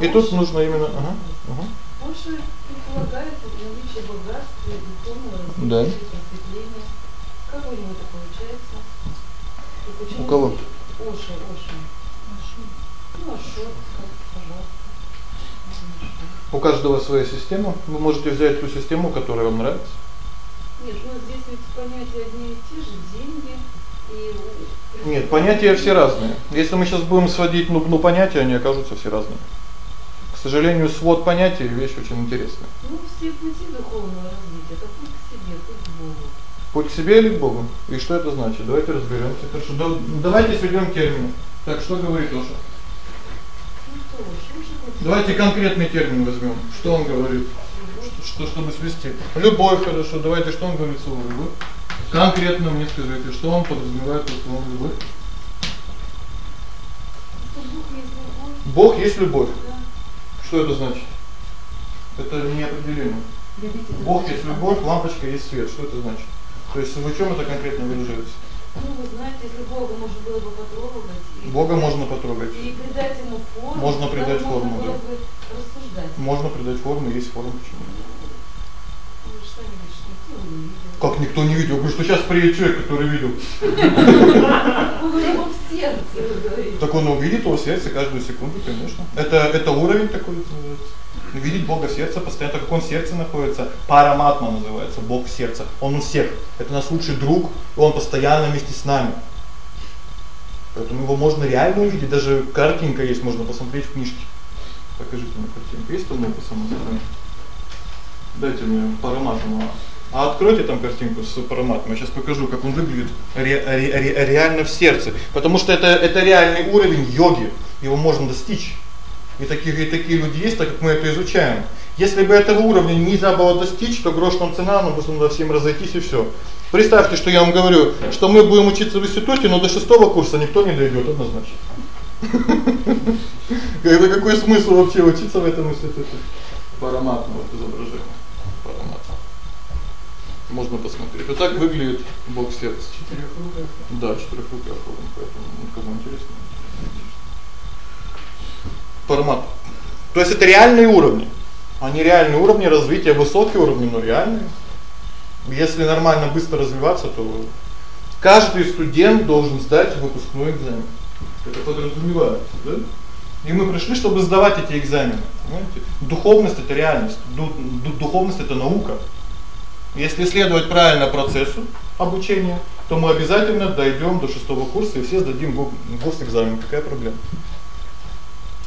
И тут нужно именно, ага. Ага. Больше предполагается наличие богатства, духовного Да. просветления. Как у него это получается? У кого? Оша, Оша. Ну, Ашот, пожалуйста. У каждого своя система. Вы можете взять ту систему, которая вам нравится. Нет, ну здесь ведь понятия одни и те же, деньги Нет, понятия все разные. Если мы сейчас будем сводить ну, ну понятия, они окажутся все разные. К сожалению, свод понятий вещь очень интересная. Ну, все пути духовного развития, это путь к себе, путь к Богу. Путь к себе или к Богу? И что это значит? Давайте разберемся. Хорошо. Да- давайте сведем термины. Так, что говорит Оша? Ну Давайте конкретный термин возьмем. Что он говорит? Что, что чтобы свести? Любовь, хорошо. Давайте что он говорит слово любовь? Конкретно мне скажите, что он подразумевает под словом любовь? что Бог есть любовь, Бог есть любовь. да. Что это значит? Это не определение. Любите Бог есть любовь, лампочка есть свет. Что это значит? То есть в чем это конкретно выражается? Ну, вы знаете, если Бога можно было бы потрогать, и, Бога можно потрогать. и придать ему форму, Можно придать можно форму, было да. бы рассуждать. Можно придать форму, есть форма, почему? нет? Вы Как никто не видел? Говорю, что сейчас приедет человек, который видел. Так он увидит его сердце каждую секунду, конечно. Это это уровень такой называется. Видеть Бога в сердце постоянно, как он в сердце находится. Параматма называется, Бог в сердце. Он у всех. Это наш лучший друг, и он постоянно вместе с нами. Поэтому его можно реально увидеть, даже картинка есть, можно посмотреть в книжке. Покажите мне картинку. Есть там по самому Дайте мне параматму. А откройте там картинку с параматом. Я сейчас покажу, как он выглядит ре, ре, ре, реально в сердце, потому что это это реальный уровень йоги. Его можно достичь. И такие и такие люди есть, так как мы это изучаем. Если бы этого уровня нельзя было достичь, то грош нам цена, ну просто надо всем разойтись и всё. Представьте, что я вам говорю, что мы будем учиться в институте, но до шестого курса никто не дойдёт однозначно. Это какой смысл вообще учиться в этом институте? Параматно вот изображение. Парамат. Можно посмотреть. Вот так выглядит бок сердца. Четырехрукая. Да, четырехрукая форма, поэтому ну, кому интересно. Формат. То есть это реальные уровни. Они реальные уровни развития, высокие уровни, но реальные. Если нормально быстро развиваться, то каждый студент должен сдать выпускной экзамен. Это подразумевается, да? И мы пришли, чтобы сдавать эти экзамены, понимаете? Духовность это реальность, ду ду духовность это наука. Если следовать правильно процессу обучения, то мы обязательно дойдём до шестого курса и все сдадим го госэкзамен. Какая проблема?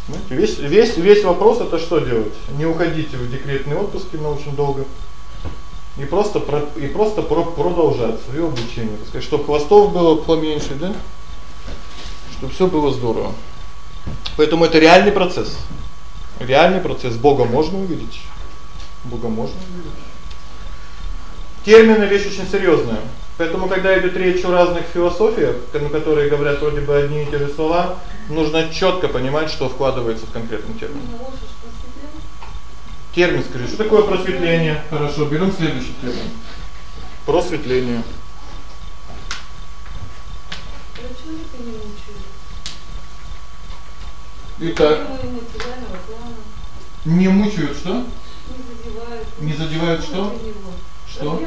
Понимаете? Весь весь весь вопрос это что делать? Не уходите в декретный отпуск на очень долго. И просто про, и просто про, продолжать своё обучение, так сказать, чтобы хвостов было поменьше, да? Чтобы всё было здорово. Поэтому это реальный процесс. Реальный процесс Бога можно увидеть. Бога можно увидеть. Термины вещь очень серьёзная. Поэтому когда идёт речь о разных философиях, на которые говорят вроде бы одни и те же слова, нужно чётко понимать, что вкладывается в конкретный термин. Термин скажи, что такое просветление? Хорошо, берём следующий термин. Просветление. Итак, не мучают что? не задевают. Не задевают что? Что?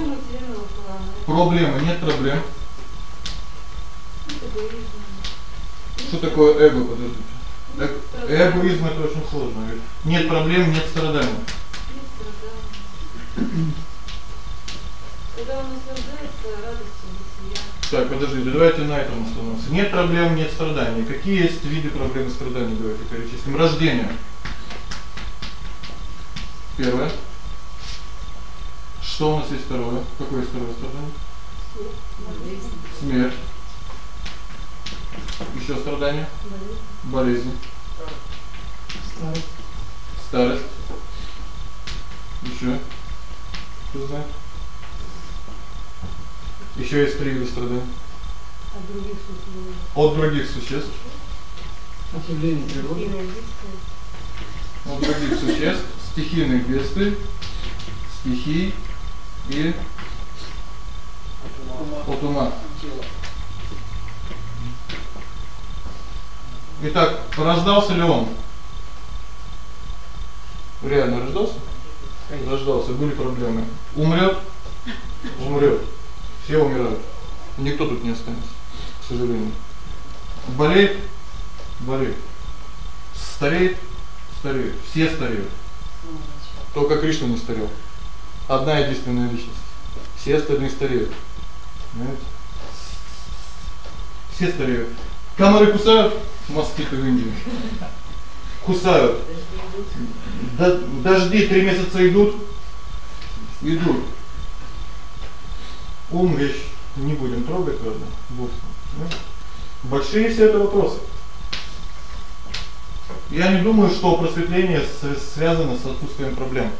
Проблемы нет проблем. Что такое эго, подождите? Страданий. Эгоизм это очень сложно. Нет проблем, нет страданий. Нет страданий. Когда он наслаждается радостью бытия, Так, подождите, давайте на этом остановимся. Нет проблем, нет страданий. Какие есть виды проблем и страданий, давайте перечислим. Рождение. Первое. Что у нас есть второе? Какое есть второе страдание? Смерть. Ещё страдания? болезнь. Старость. Старость. Ещё. Кто знает? Ещё есть три вида страданий. от других существ. От других существ. От явления природы. От других существ. стихийные бедствия, стихий и от ума. Итак, рождался ли он? Реально рождался? Рождался, были проблемы. Умрет? Умрет. Все умирают. Никто тут не останется, к сожалению. Болеет? Болеет. Стареет? Стареет. Все стареют. Только Кришна не старел. Одна единственная личность. Все остальные стареют. Понимаете? Все стареют. Камеры кусают москиты в Индии. Кусают. Дожди три месяца идут. Идут. Ум вещь не будем трогать, ладно? Вот. Большие все это вопросы. Я не думаю, что просветление связано с отсутствием проблем.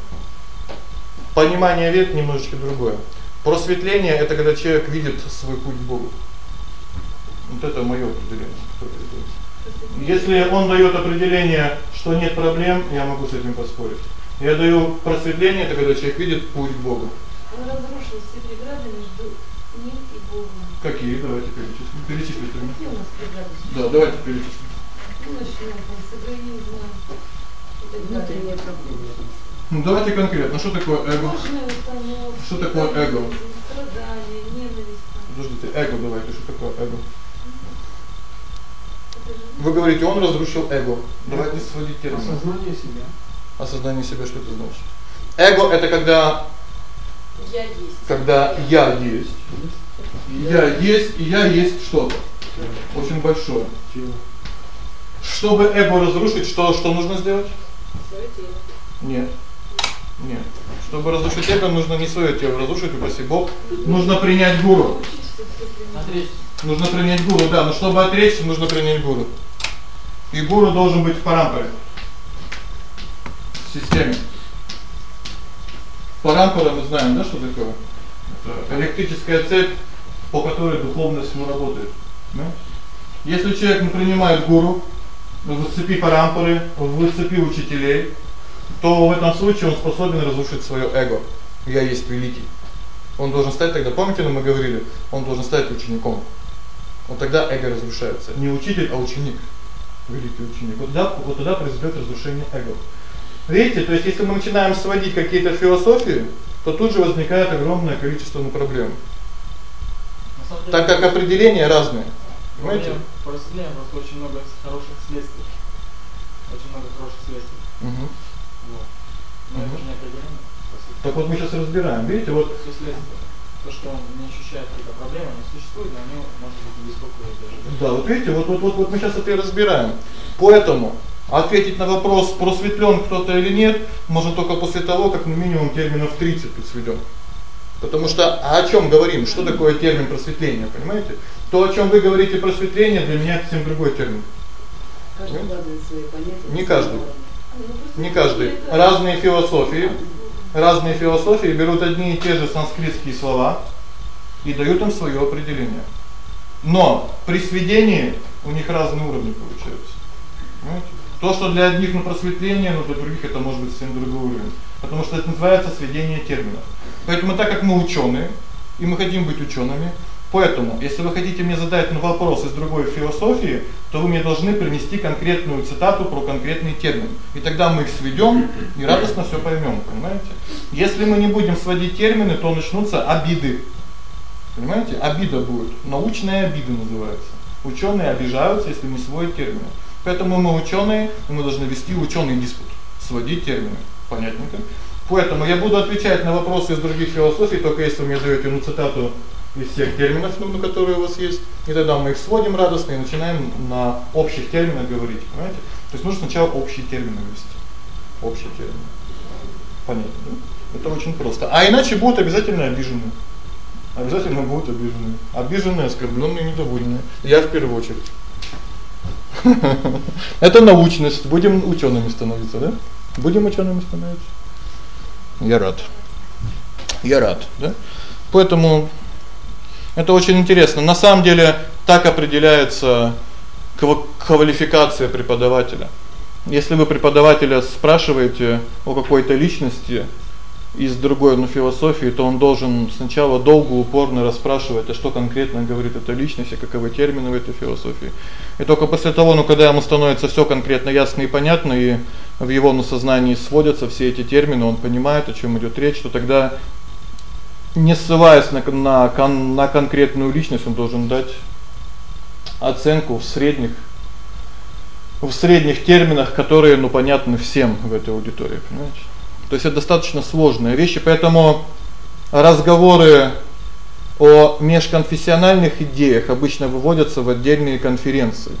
Понимание век немножечко другое. Просветление это когда человек видит свой путь к Богу. Вот это моё определение. Если он даёт определение, что нет проблем, я могу с этим поспорить. Я даю просветление, это когда человек видит путь к Богу. Он разрушил все преграды между ним и Богом. Какие? Давайте перечислим. Перечислите. Какие у нас преграды? Да, давайте перечислим. Ну, начнем с эгоизма. Внутренние проблемы. Ну давайте конкретно, что такое эго? Что такое эго? Ненависть. Подождите, эго давайте, что такое эго? Вы говорите, он разрушил эго. Давайте сводить термины. Осознание себя. Осознание себя что это значит? Эго это когда я есть. Когда я есть. Я есть, и я есть что-то. Очень большое. Чтобы эго разрушить, что что нужно сделать? Своё тело. Нет. Нет. Чтобы разрушить эго, нужно не своё тело разрушить, упаси Бог. Нужно принять гуру. Нужно принять гуру, да, но чтобы отречься, нужно принять гуру. И гуру должен быть в парампаре. В системе. Парампара мы знаем, да, что такое? Это электрическая цепь, по которой духовность ему работает. Да? Если человек не принимает гуру, в цепи парампары, в цепи учителей, то в этом случае он способен разрушить своё эго. Я есть великий. Он должен стать тогда, помните, мы говорили, он должен стать учеником. Вот тогда эго разрушается. Не учитель, а ученик. Великий ученик. Вот тогда вот тогда произойдёт разрушение эго. Видите, то есть если мы начинаем сводить какие-то философии, то тут же возникает огромное количество ну, проблем. Так как определения разные. Понимаете? По разделению просто очень много хороших следствий. Очень много хороших следствий. Угу. Вот. Но угу. это же не определение. Так вот мы сейчас разбираем. Видите, вот. То, что он не ощущает какие-то проблемы, они существуют, но они, может быть, не беспокоят даже. Да, вот видите, вот вот вот вот мы сейчас это и разбираем. Поэтому ответить на вопрос, просветлен кто-то или нет, можно только после того, как мы минимум терминов 30 тут сведём. Потому что а о чём говорим? Что такое термин просветление, понимаете? То, о чём вы говорите просветление, для меня совсем другой термин. Каждый вкладывает свои понятия. Не каждый. Не каждый. Разные философии, разные философии берут одни и те же санскритские слова и дают им своё определение. Но при сведении у них разные уровни получаются. Понимаете? То, что для одних на просветление, но для других это может быть совсем другой уровень. Потому что это называется сведение терминов. Поэтому так как мы ученые, и мы хотим быть учеными, поэтому если вы хотите мне задать на вопрос из другой философии, то вы мне должны принести конкретную цитату про конкретный термин. И тогда мы их сведём и радостно всё поймём, понимаете? Если мы не будем сводить термины, то начнутся обиды. Понимаете? Обида будет. Научная обида называется. Ученые обижаются, если не сводят термины. Поэтому мы ученые, мы должны вести ученый диспут, сводить термины. Понятненько? Поэтому я буду отвечать на вопросы из других философий, только если вы мне даёте ну цитату из всех терминов, ну, которые у вас есть, и тогда мы их сводим радостно и начинаем на общих терминах говорить, понимаете? То есть нужно сначала общие термины ввести. Общие термины. Понятно, да? Это очень просто. А иначе будут обязательно обижены. Обязательно будут обижены. Обиженные, оскорблённые, недовольные. Я в первую очередь. Это научность. Будем учеными становиться, да? Будем учеными становиться. Я рад. Я рад, да? Поэтому это очень интересно. На самом деле так определяется квалификация преподавателя. Если вы преподавателя спрашиваете о какой-то личности из другой ну философии, то он должен сначала долго упорно расспрашивать, а что конкретно говорит эта личность, и каковы термины в этой философии. И только после того, ну когда ему становится всё конкретно ясно и понятно, и в его ну сознании сводятся все эти термины, он понимает, о чём идёт речь, то тогда не ссылаясь на на на конкретную личность, он должен дать оценку в средних в средних терминах, которые, ну, понятны всем в этой аудитории, понимаете? То есть это достаточно сложные вещи, поэтому разговоры о межконфессиональных идеях обычно выводятся в отдельные конференции.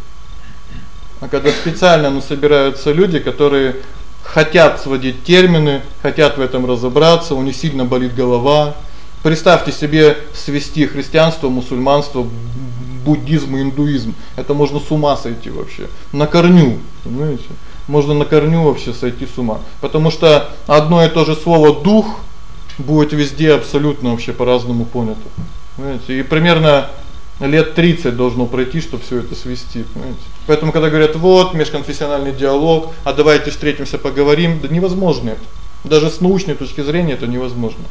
А когда специально ну собираются люди, которые хотят сводить термины, хотят в этом разобраться, у них сильно болит голова. Представьте себе свести христианство, мусульманство, буддизм и индуизм. Это можно с ума сойти вообще. На корню, понимаете? Можно на корню вообще сойти с ума. Потому что одно и то же слово дух будет везде абсолютно вообще по-разному понято. Понимаете? И примерно лет 30 должно пройти, чтобы всё это свести, понимаете? Поэтому когда говорят: "Вот межконфессиональный диалог, а давайте встретимся, поговорим", да невозможно это. Даже с научной точки зрения это невозможно.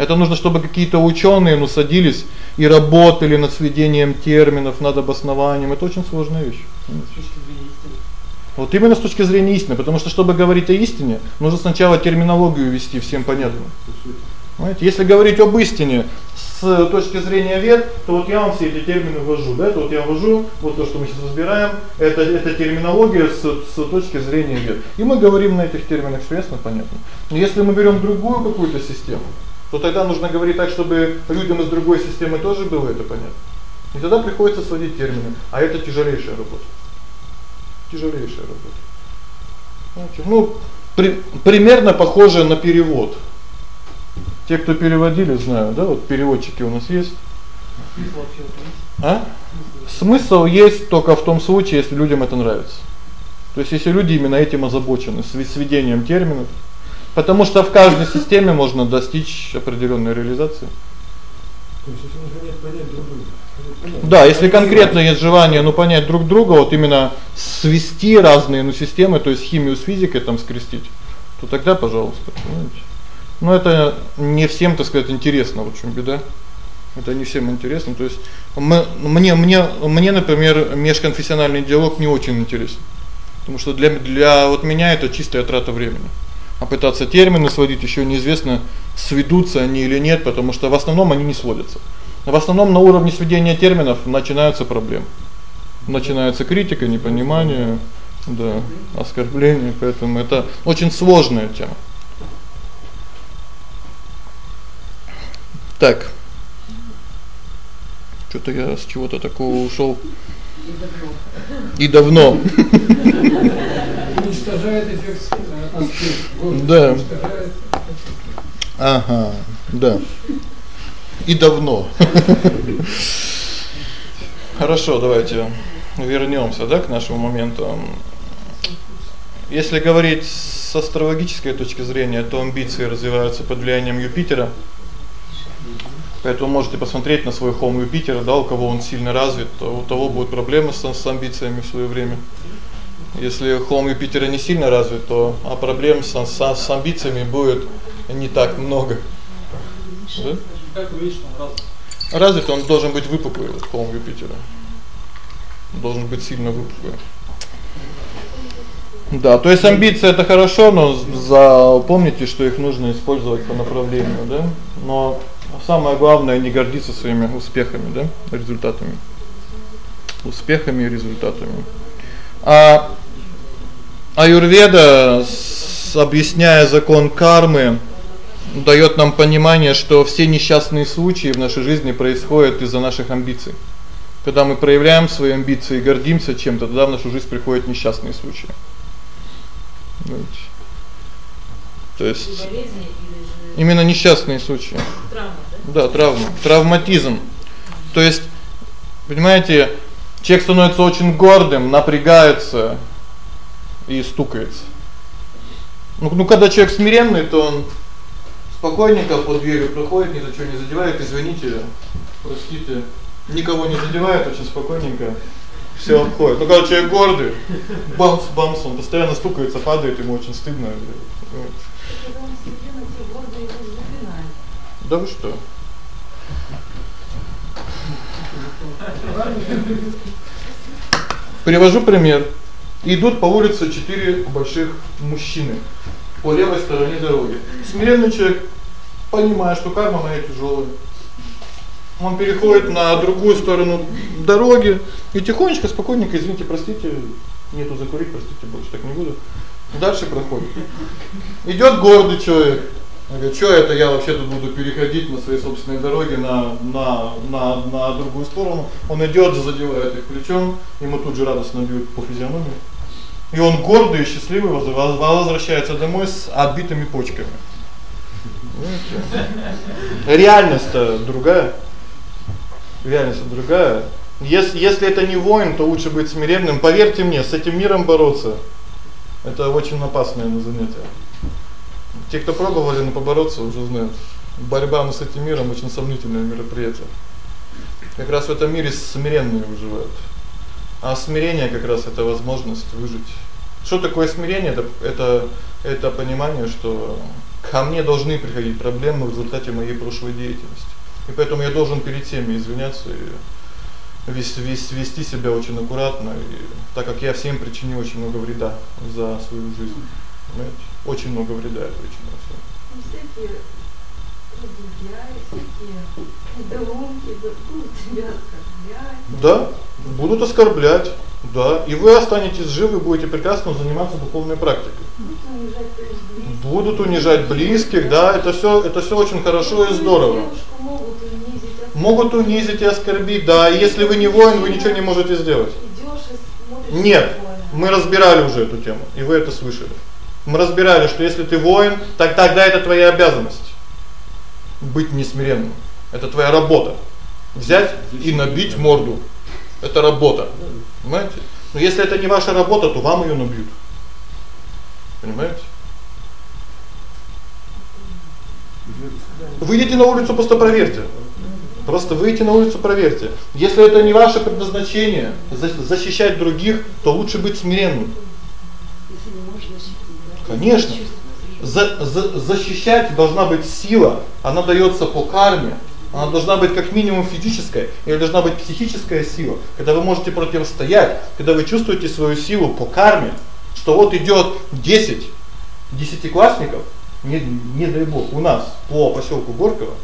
Это нужно, чтобы какие-то учёные ну садились и работали над сведением терминов, над обоснованием. Это очень сложная вещь. Вот именно с точки зрения истины, потому что чтобы говорить о истине, нужно сначала терминологию ввести всем понятно. Понимаете? Если говорить об истине с точки зрения вед, то вот я вам все эти термины ввожу, да? Это вот я ввожу, вот то, что мы сейчас разбираем, это это терминология с с точки зрения вед. И мы говорим на этих терминах, ясно, понятно. Но если мы берём другую какую-то систему, то тогда нужно говорить так, чтобы людям из другой системы тоже было это понятно. И тогда приходится сводить термины, а это тяжелейшая работа. Тяжелейшая работа. Ну, при, примерно похоже на перевод. Те, кто переводили, знают, да? Вот переводчики у нас есть. А? Смысл есть только в том случае, если людям это нравится. То есть если люди именно этим озабочены, сведением терминов, Потому что в каждой системе можно достичь определённой реализации. То есть если нет понять друг друга. Да, если конкретно есть желание, ну понять друг друга, вот именно свести разные ну системы, то есть химию с физикой там скрестить, то тогда, пожалуйста, понимаете. Но это не всем, так сказать, интересно, в общем беда. Это не всем интересно, то есть мы мне мне мне, например, межконфессиональный диалог не очень интересен. Потому что для для вот меня это чистая трата времени а пытаться термины сводить ещё неизвестно, сведутся они или нет, потому что в основном они не сводятся. В основном на уровне сведения терминов начинаются проблемы. Начинается критика, непонимание, да, оскорбление, поэтому это очень сложная тема. Так. Что-то я с чего-то такого ушёл. И давно. Уничтожает эффект да. Ага, да. И давно. Хорошо, давайте вернёмся, да, к нашему моменту. Если говорить с астрологической точки зрения, то амбиции развиваются под влиянием Юпитера. Поэтому можете посмотреть на свой хом Юпитера, да, у кого он сильно развит, то у того будут проблемы с, с амбициями в своё время. Если хом Юпитера не сильно развит, то а проблем с, с, с амбициями будет не так много. Да? Как вы он развит? Развит он должен быть выпуклый, вот хом Юпитера. Должен быть сильно выпуклый. Да, то есть амбиции это хорошо, но за помните, что их нужно использовать по направлению, да? Но самое главное не гордиться своими успехами, да, результатами. Успехами и результатами. А аюрведа, объясняя закон кармы, даёт нам понимание, что все несчастные случаи в нашей жизни происходят из-за наших амбиций. Когда мы проявляем свои амбиции и гордимся чем-то, тогда в нашу жизнь приходят несчастные случаи. То есть именно несчастные случаи. Травма, да? Да, травма, травматизм. То есть понимаете, человек становится очень гордым, напрягается, и стукается. Ну, ну когда человек смиренный, то он спокойненько под дверью проходит, ни за что не задевает, извините, простите, никого не задевает, очень спокойненько Все обходят. Ну когда человек гордый, бамс, бамс, он постоянно стукается, падает, ему очень стыдно. Да вы что? Привожу пример. Идут по улице четыре больших мужчины по левой стороне дороги. Смиренный человек, понимая, что карма моя тяжелая, он переходит на другую сторону дороги и тихонечко, спокойненько, извините, простите, нету закурить, простите, больше так не буду. Дальше проходит. Идёт гордый человек. Он говорит: "Что это я вообще тут буду переходить на своей собственной дороге на на на на другую сторону?" Он идёт, задевает их плечом, ему тут же радостно бьют по физиономии. И он гордый и счастливый возвращается домой с отбитыми почками. Реальность-то другая. Реальность другая. Если если это не воин, то лучше быть смиренным. Поверьте мне, с этим миром бороться это очень опасное занятие. Те, кто пробовали на побороться, уже знают. Борьба с этим миром очень сомнительное мероприятие. Как раз в этом мире смиренные выживают. А смирение как раз это возможность выжить. Что такое смирение? Это это это понимание, что ко мне должны приходить проблемы в результате моей прошлой деятельности. И поэтому я должен перед всеми извиняться и вести, вести, вести себя очень аккуратно, и так как я всем причинил очень много вреда за свою жизнь. Понимаете? Очень много вреда я причинил всем. Всякие да, будут оскорблять. Да, и вы останетесь живы, будете прекрасно заниматься духовной практикой. Будут унижать близких, да, это всё это всё очень хорошо и здорово. Могут унизить и оскорбить, да, и если вы не воин, вы ничего не можете сделать. Нет. Мы разбирали уже эту тему, и вы это слышали. Мы разбирали, что если ты воин, так тогда это твоя обязанность быть несмиренным. Это твоя работа. Взять и набить морду. Это работа. Понимаете? Но если это не ваша работа, то вам её набьют. Понимаете? Выйдите на улицу, просто проверьте. Просто выйдите на улицу, проверьте. Если это не ваше предназначение защищать других, то лучше быть смиренным. Конечно. За, за, защищать должна быть сила. Она даётся по карме. Она должна быть как минимум физическая или должна быть психическая сила. Когда вы можете противостоять, когда вы чувствуете свою силу по карме, что вот идёт 10 десятиклассников, не не дай бог, у нас по поселку Горького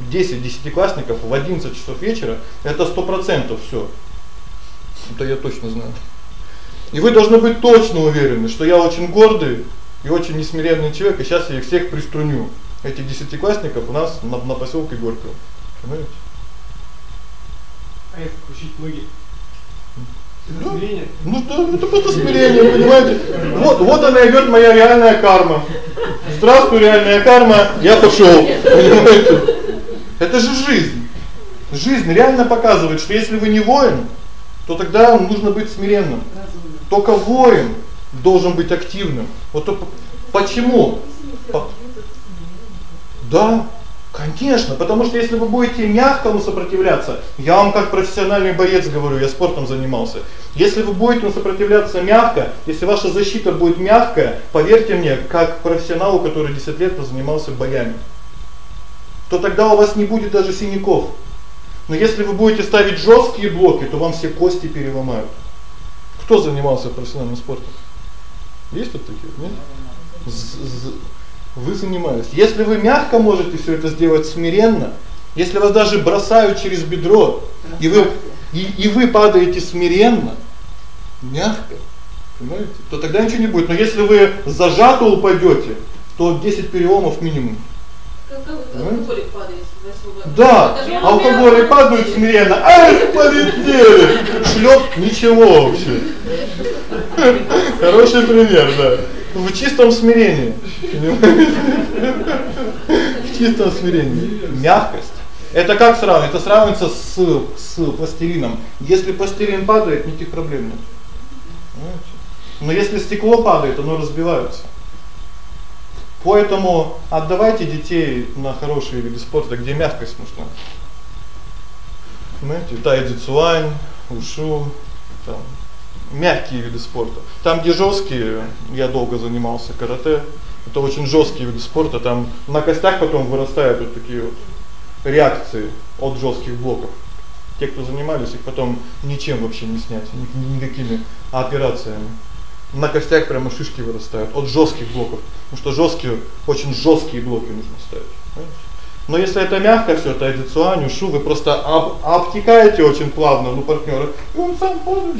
10 десятиклассников в 11 часов вечера это 100% всё. Это я точно знаю. И вы должны быть точно уверены, что я очень гордый и очень несмиренный человек, и сейчас я их всех приструню. Этих десятиклассников у нас на на поселке Горького. Понимаете? А если крутить ноги? Да. Ну да, это просто смирение, понимаете? Вот вот она идёт моя реальная карма. Здравствуй, реальная карма, я пошёл. Понимаете? Это же жизнь. Жизнь реально показывает, что если вы не воин, то тогда нужно быть смиренным. Только воин должен быть активным. Вот то почему? По... Да, конечно, потому что если вы будете мягкому сопротивляться, я вам как профессиональный боец говорю, я спортом занимался. Если вы будете сопротивляться мягко, если ваша защита будет мягкая, поверьте мне, как профессионалу, который 10 лет занимался боями, то тогда у вас не будет даже синяков. Но если вы будете ставить жёсткие блоки, то вам все кости переломают. Кто занимался профессиональным спортом? Есть тут такие, нет? Вы занимались. Если вы мягко можете всё это сделать смиренно, если вас даже бросают через бедро, и вы и, и вы падаете смиренно, мягко, понимаете? То тогда ничего не будет. Но если вы зажато упадёте, то 10 переломов минимум. Как алкоголик падает Да, алкоголик падают смиренно. Ай, полетели. Шлёп ничего вообще. Хороший пример, да. В чистом смирении. В чистом смирении. Мягкость. Это как сравнивать? Это сравнивается с с пластилином. Если пластилин падает, никаких проблем нет. Но если стекло падает, оно разбивается. Поэтому отдавайте детей на хорошие виды спорта, где мягкость нужна. Понимаете? Тайцзуань, ушу, там мягкие виды спорта. Там где жёсткие, я долго занимался карате. Это очень жёсткие виды спорта, там на костях потом вырастают вот такие вот реакции от жёстких блоков. Те, кто занимались, их потом ничем вообще не снять, никакими операциями. На костях прямо шишки вырастают от жёстких блоков. Потому что жёсткие, очень жёсткие блоки нужно ставить. Понимаете? Но если это мягко всё, это эдицуань, ушу, вы просто об, обтекаете очень плавно ну партнёра, и он сам падает.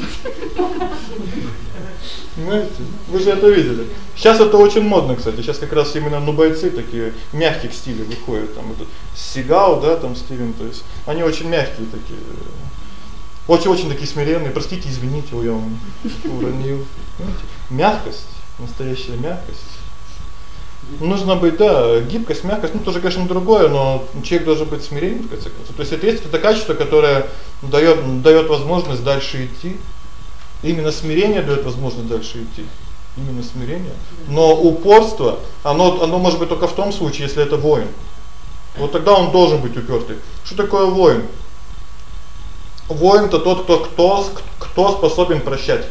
Знаете, вы же это видели. Сейчас это очень модно, кстати. Сейчас как раз именно ну бойцы такие мягких стилей выходят, там этот Сигал, да, там Стивен, то есть они очень мягкие такие. Очень-очень такие смиренные. Простите, извините, я вам уронил. Понимаете? Мягкость, настоящая мягкость. Нужно быть, да, гибкость, мягкость, ну тоже, конечно, другое, но человек должен быть смиренным в конце. То есть это есть это качество, которое даёт даёт возможность дальше идти. Именно смирение даёт возможность дальше идти. Именно смирение. Но упорство, оно оно может быть только в том случае, если это воин. Вот тогда он должен быть упёртый. Что такое воин? Воин это тот, кто кто кто способен прощать.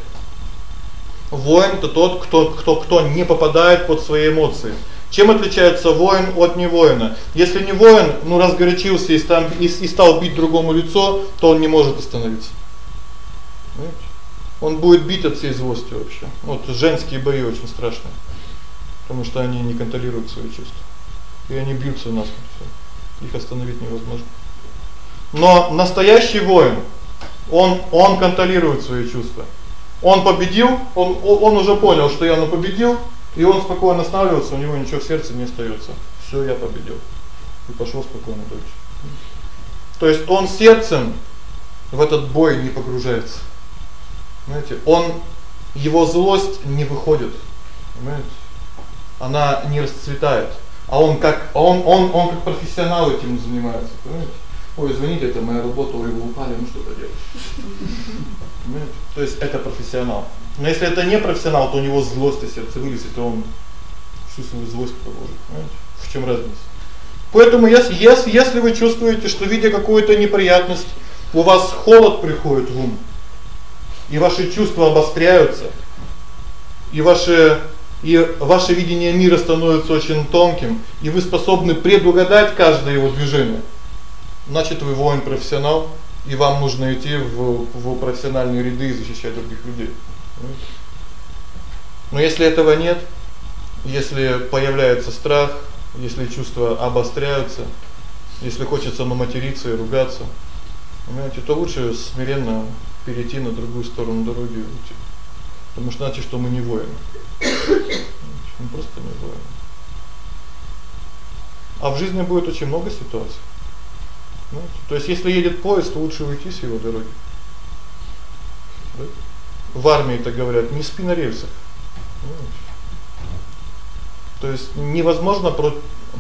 Воин это тот, кто кто кто не попадает под свои эмоции. Чем отличается воин от невоина? Если не воин, ну разгорячился и там и, и стал бить другому лицо, то он не может остановиться. Он будет бить от всей злости вообще. Вот женские бои очень страшные. Потому что они не контролируют свои чувства. И они бьются насмерть. Их остановить невозможно. Но настоящий воин, он он контролирует свои чувства. Он победил, он он уже понял, что я ну победил, и он спокойно останавливается, у него ничего в сердце не остаётся. Всё, я победил. И пошёл спокойно дальше. То есть он сердцем в этот бой не погружается. Знаете, он его злость не выходит. Понимаете? Она не расцветает. А он как он он он как профессионал этим занимается, понимаете? Ой, извините, это моя работа, ой, вы упали, ну что поделать. Понимаете? То есть это профессионал. Но если это не профессионал, то у него злость в сердце вылезет, и он всю свою злость положит, понимаете? В чём разница? Поэтому если если если вы чувствуете, что видя какую-то неприятность, у вас холод приходит в ум, и ваши чувства обостряются, и ваши и ваше видение мира становится очень тонким, и вы способны предугадать каждое его движение. Значит, вы воин-профессионал, и вам нужно идти в в профессиональные ряды и защищать других людей. Но если этого нет, если появляется страх, если чувства обостряются, если хочется наматериться и ругаться, понимаете, то лучше смиренно перейти на другую сторону дороги. Потому что значит, что мы не воины. Мы просто не воины. А в жизни будет очень много ситуаций. Знаете? То есть если едет поезд, то лучше уйти с его дороги. В армии так говорят: "Не спи на рельсах". Понимаете? То есть невозможно про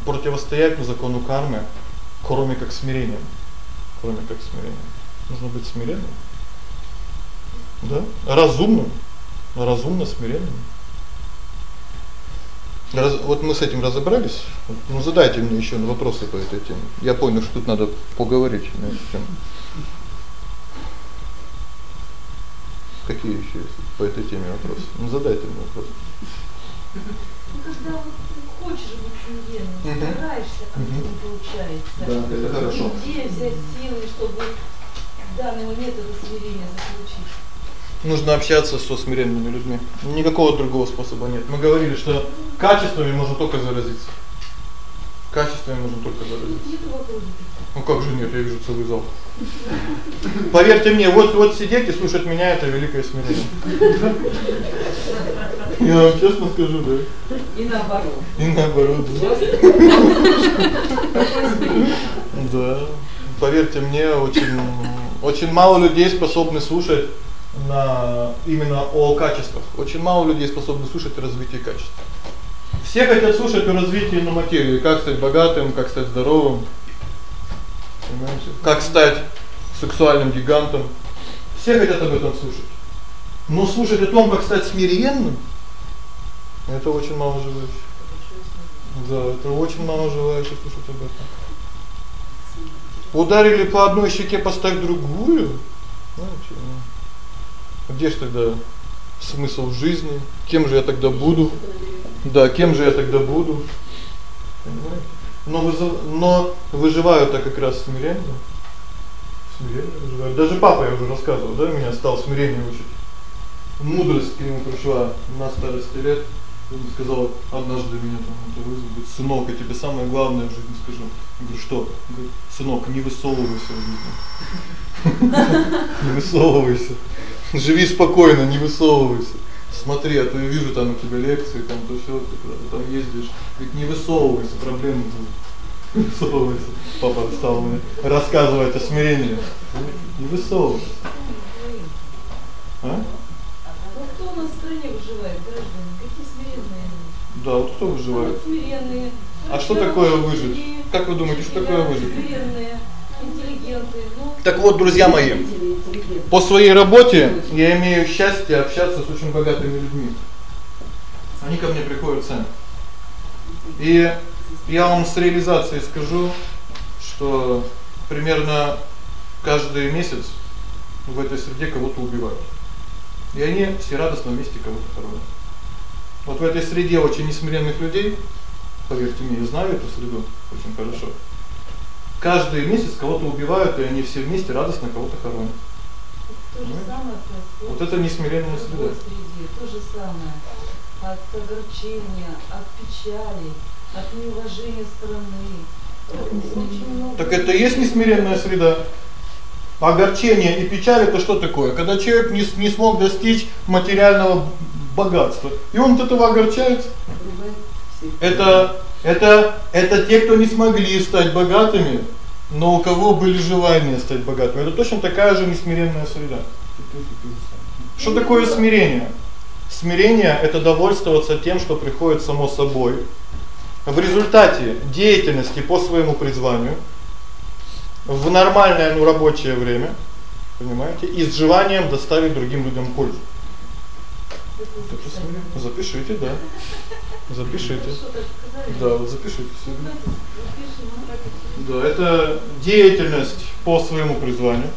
противостоять закону кармы, кроме как смирением. Кроме как смирением. Нужно быть смиренным. Да? Разумным. Разумно смиренным. Раз, вот мы с этим разобрались. Ну задайте мне ещё вопросы по этой теме. Я понял, что тут надо поговорить на эту тему. Какие ещё есть по этой теме вопросы? Ну задайте мне вопрос. Ну когда вот хочешь быть смиренным, стараешься, а не получается. Да, это хорошо. Где взять силы, чтобы в данный момент это смирение заполучить? Нужно общаться со смиренными людьми. Никакого другого способа нет. Мы говорили, что качествами можно только заразиться. Качествами можно только заразиться. Ну как же нет, я вижу целый зал. Поверьте мне, вот вот сидеть и слушать меня это великое смирение. Я вам честно скажу, да. И наоборот. И наоборот. Да. да. Поверьте мне, очень очень мало людей способны слушать на именно о качествах. Очень мало людей способны слушать о развитии качеств. Все хотят слушать о развитии на материи, как стать богатым, как стать здоровым. Понимаете? Как стать сексуальным гигантом. Все хотят об этом слушать. Но слушать о том, как стать смиренным это очень мало желающих. Да, это очень мало желающих слушать об этом. Ударили по одной щеке, поставь другую. Ну. Где же тогда смысл жизни? Кем же я тогда буду? Да, кем же я тогда буду? Понимаете? Но но выживают так как раз смиренно. Смиренно выживают. Даже папа я уже рассказывал, да, меня стал смирению учить. Мудрость к нему пришла на старости лет. Он сказал однажды меня там это вызов, сынок, я тебе самое главное в жизни скажу. Я говорю, что? Он говорит, сынок, не высовывайся. Не высовывайся. Живи спокойно, не высовывайся. Смотри, а то я вижу там у тебя лекции, там то всё, ты куда-то там ездишь. Говорит, не высовывайся, проблемы будут. Высовывайся. Папа стал мне рассказывать о смирении. Не высовывайся. А? Ну кто у нас в стране выживает, граждане? Какие смиренные люди? Да, вот кто выживает? Вот смиренные. А что такое выжить? Как вы думаете, что такое выжить? Смиренные. Ну, Так вот, друзья мои, по своей работе я имею счастье общаться с очень богатыми людьми. Они ко мне приходят сами. И я вам с реализацией скажу, что примерно каждый месяц в этой среде кого-то убивают. И они все радостно вместе кого-то хоронят. Вот в этой среде очень несмиренных людей, поверьте мне, я знаю эту среду очень хорошо. Каждый месяц кого-то убивают, и они все вместе радостно кого-то хоронят. то же самое происходит. Вот это несмиренная среда. среде. То же самое. От огорчения, от печали, от неуважения страны. Так это и есть несмиренная среда. Огорчение и печаль это что такое? Когда человек не не смог достичь материального богатства, и он от этого огорчается. Это это это те, кто не смогли стать богатыми, но у кого были желания стать богатыми. Это точно такая же несмиренная среда. Что такое смирение? Смирение это довольствоваться тем, что приходит само собой. В результате деятельности по своему призванию в нормальное ну, рабочее время, понимаете, и с желанием доставить другим людям пользу. Запишите, да. Запишите. Да, вот запишите себе. Да, это деятельность по своему призванию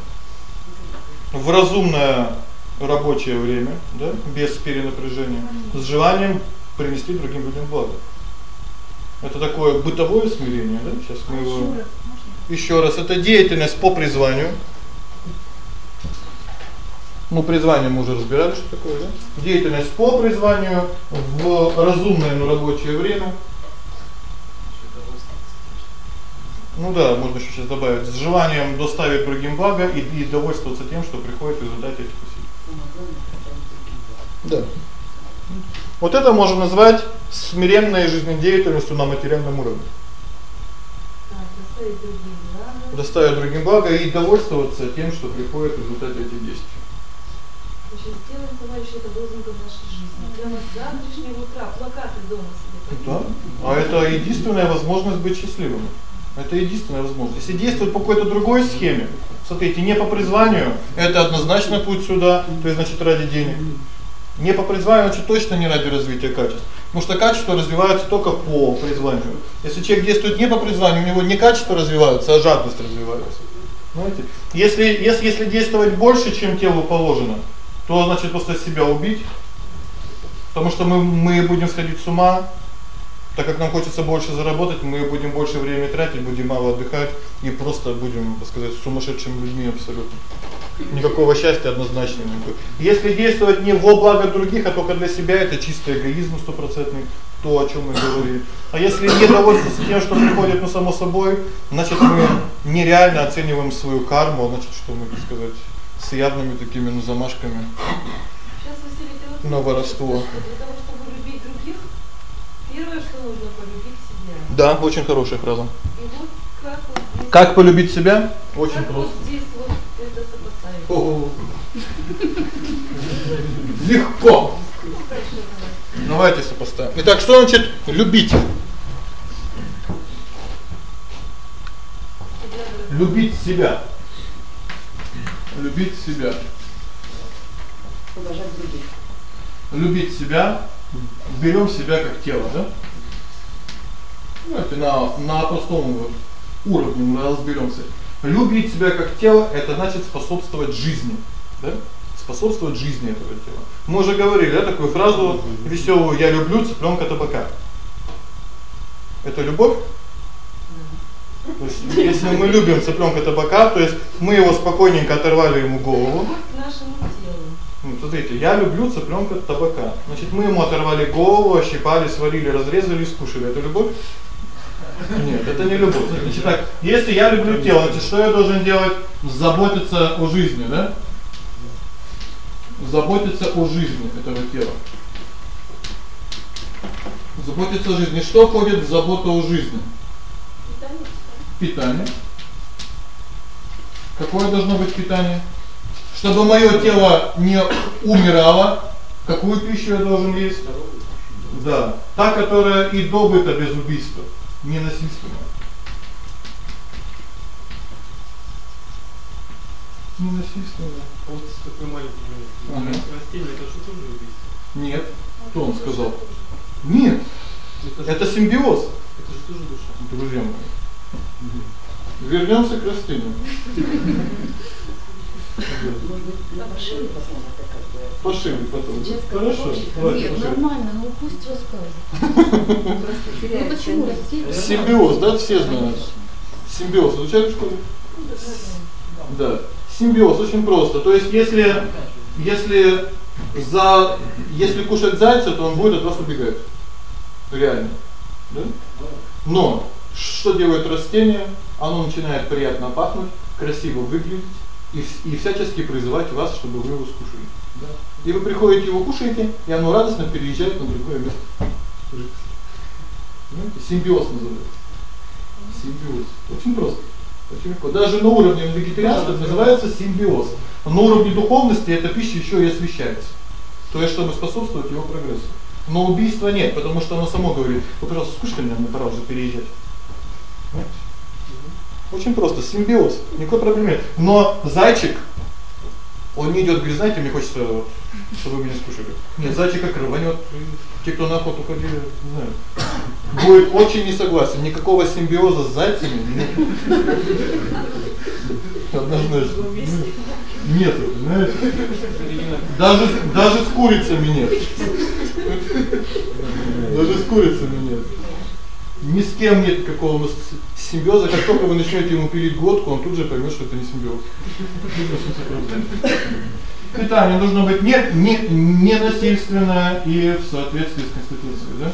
в разумное рабочее время, да, без перенапряжения, с желанием принести другим людям благо. Это такое бытовое смирение, да? Сейчас мы его? Еще раз, это деятельность по призванию. Ну, призвание мы уже разбирали, что такое, да? Деятельность по призванию в разумное, но рабочее время. Ну да, можно еще сейчас добавить с желанием доставить другим благо и, и довольствоваться тем, что приходит в результате этих усилий. Да. Вот это можно назвать смиренной жизнедеятельностью на материальном уровне. Так, доставить другим благо. Доставить другим благо и довольствоваться тем, что приходит в результате этих действий. Значит, сделаем, товарищи, это лозунгом нашей жизни. Прямо с завтрашнего утра плакаты дома себе. Да. А это единственная возможность быть счастливым. Это единственная возможность. Если действовать по какой-то другой схеме, смотрите, не по призванию, это однозначно путь сюда, то есть значит ради денег. Не по призванию, значит точно не ради развития качеств. Потому что качества развиваются только по призванию. Если человек действует не по призванию, у него не качества развиваются, а жадность развивается. Понимаете? Если если если действовать больше, чем телу положено, то значит просто себя убить. Потому что мы мы будем сходить с ума, так как нам хочется больше заработать, мы будем больше времени тратить, будем мало отдыхать и просто будем, так сказать, сумасшедшими людьми абсолютно. Никакого счастья однозначно не будет. Если действовать не во благо других, а только для себя, это чистый эгоизм стопроцентный, то, о чем мы говорили. А если не довольствоваться тем, что приходит ну само собой, значит мы нереально оцениваем свою карму, значит, что мы, так сказать, с явными такими ну замашками. Сейчас, Василий, ты вот На воровство. Для того, чтобы любить других, первое, что нужно полюбить себя. Да, очень хорошая фраза. И вот как вот здесь, Как полюбить себя? Очень как просто. вот здесь вот это сопоставить. О. Легко. Хорошо, давай. Давайте сопоставим. Итак, что значит любить? Любить себя. Любить себя. уважать других. Любить себя. Берем себя как тело, да? Ну, это на на простом уровне мы разберемся. Любить себя как тело это значит способствовать жизни, да? способствовать жизни этого тела. Мы уже говорили, да, такую фразу весёлую: "Я люблю цыплёнка табака". Это любовь? То есть если мы любим цыплёнка табака, то есть мы его спокойненько оторвали ему голову. Ну, смотрите, я люблю цыплёнка табака. Значит, мы ему оторвали голову, ощипали, сварили, разрезали и скушали. Это любовь? Нет, это не любовь. Значит так, если я люблю тело, значит, что я должен делать? Заботиться о жизни, да? Заботиться о жизни этого тела. Заботиться о жизни. Что входит в заботу о жизни? Питание. Какое должно быть питание? Чтобы моё тело не умирало, какую пищу я должен есть? Да, та, которая и добыта без убийства, не насильственная. Не насильственная. Вот такой маленький момент. Ага. Растение это что тоже убийство? Нет. Кто он сказал? Нет. Это, же- Это симбиоз, это же тоже душа. друзья мои. Вернёмся к растению. Бы. Пошире потом. Хорошо. Нет, нормально, ну пусть рассказывает. Просто Ну почему растение? Симбиоз, да, все знают. Симбиоз изучали в школе? Да. Симбиоз очень просто. То есть если если за если кушать зайца, то он будет от вас убегать. Реально. Да? Но что делает растение? Оно начинает приятно пахнуть, красиво выглядеть и и всячески призывать вас, чтобы вы его скушали. Да. И вы приходите его кушаете, и оно радостно переезжает на другое место. Понимаете? Симбиоз называется. Симбиоз. Очень просто. Очень легко. Даже на уровне вегетарианства это называется симбиоз. На уровне духовности эта пища еще и освещается. То есть чтобы способствовать его прогрессу. Но убийства нет, потому что оно само говорит: "Вы, пожалуйста, скушайте меня, мне пора уже переезжать". Очень просто, симбиоз. Никакой проблемы. Но зайчик он не идёт, говорит: "Знаете, мне хочется, чтобы вы меня скушали". Нет, зайчик как рванёт. Те, кто на охоту ходили, не знаю. Будет очень не согласен. Никакого симбиоза с зайцами нет. Однозначно. Нет, понимаете? Даже даже с курицами нет. Даже с курицами нет. Ни с кем нет какого симбиоза. Как только вы начнёте ему пилить глотку, он тут же поймёт, что это не симбиоз. Питание должно быть не не не насильственное и в соответствии с конституцией, да?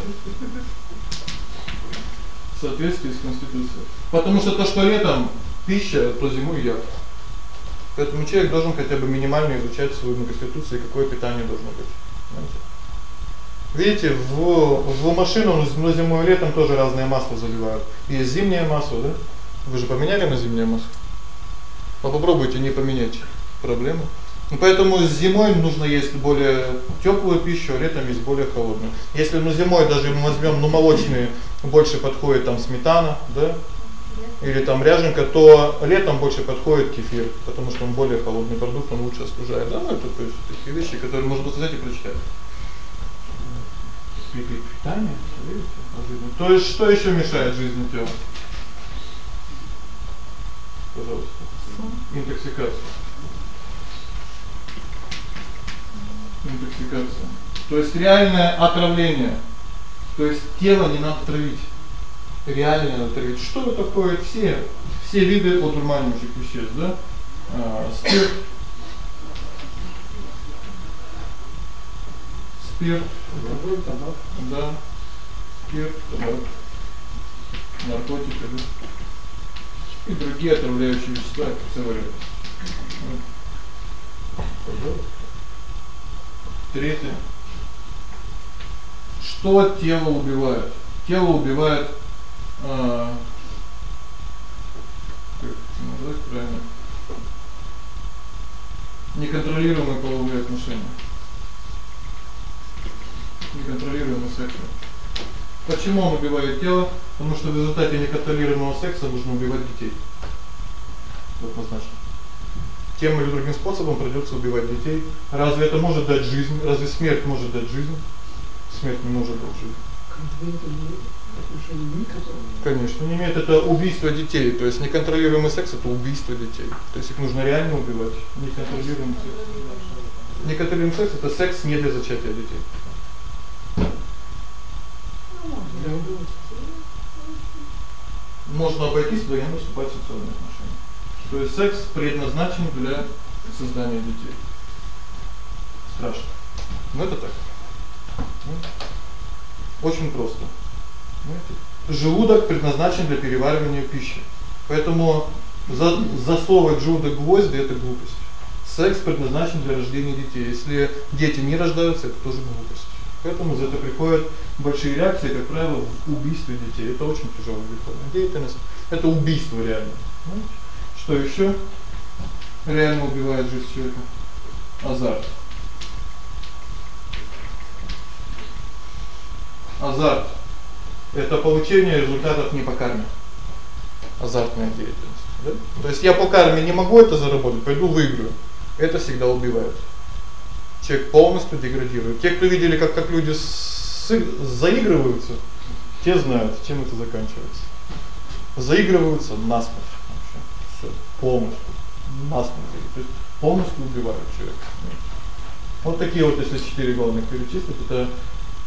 В соответствии с конституцией. Потому что то, что летом пища, то зимой яд. Поэтому человек должен хотя бы минимально изучать свою конституцию и какое питание должно быть. Понимаете? Видите, в в машину на зимой и летом тоже разное масло заливают. Есть зимнее масло, да? Вы же поменяли на зимнее масло? А попробуйте не поменять. Проблема. Ну поэтому зимой нужно есть более тёплую пищу, а летом есть более холодную. Если ну зимой даже мы возьмём ну молочные, больше подходит там сметана, да? Или там ряженка, то летом больше подходит кефир, потому что он более холодный продукт, он лучше остужает. Да, ну это то есть такие вещи, которые можно сказать и прочитать. Питание, видите? То есть что ещё мешает жизни тела? Пожалуйста. Интоксикация. Интоксикация. То есть реальное отравление. То есть тело не надо травить. Реально надо травить. Что это такое? Все все виды одурманивающих веществ, да? А, спирт. Спирт, да. Спирт, табак. Наркотики, да. И другие отравляющие вещества, целый ряд. Пожалуйста. Третье. Что тело убивает? Тело убивает а как назвать правильно? Неконтролируемые половые отношения. Неконтролируемый секс. Почему он убивает тело? Потому что в результате неконтролируемого секса можно убивать детей. Однозначно. Тем или другим способом придётся убивать детей. Разве это может дать жизнь? Разве смерть может дать жизнь? Смерть не может дать жизнь. Конечно, не имеет это убийство детей, то есть неконтролируемый секс это убийство детей. То есть их нужно реально убивать, неконтролируемый секс. Некоторым секс это секс не для зачатия детей. Можно обойтись вдвоем вступать в сексуальные отношения. То есть секс предназначен для создания детей. Страшно. Но это так. Очень просто. Понимаете? Желудок предназначен для переваривания пищи. Поэтому за засовывать желудок гвозди это глупость. Секс предназначен для рождения детей. Если дети не рождаются, это тоже глупость. Поэтому за это приходят большие реакции, как правило, в убийстве детей. Это очень тяжелая греховная деятельность. Это убийство реально. Понимаете? Что ещё реально убивает жизнь человека? Азарт. Азарт это получение результатов не по карме. Азартная деятельность, да? То есть я по карме не могу это заработать, пойду выиграю. Это всегда убивает. Человек полностью деградирует. Те, кто видели, как как люди заигрываются, те знают, чем это заканчивается. Заигрываются насмерть вообще. Всё, полностью насмерть. То есть полностью убивают человека. Вот такие вот если четыре главных перечислить, это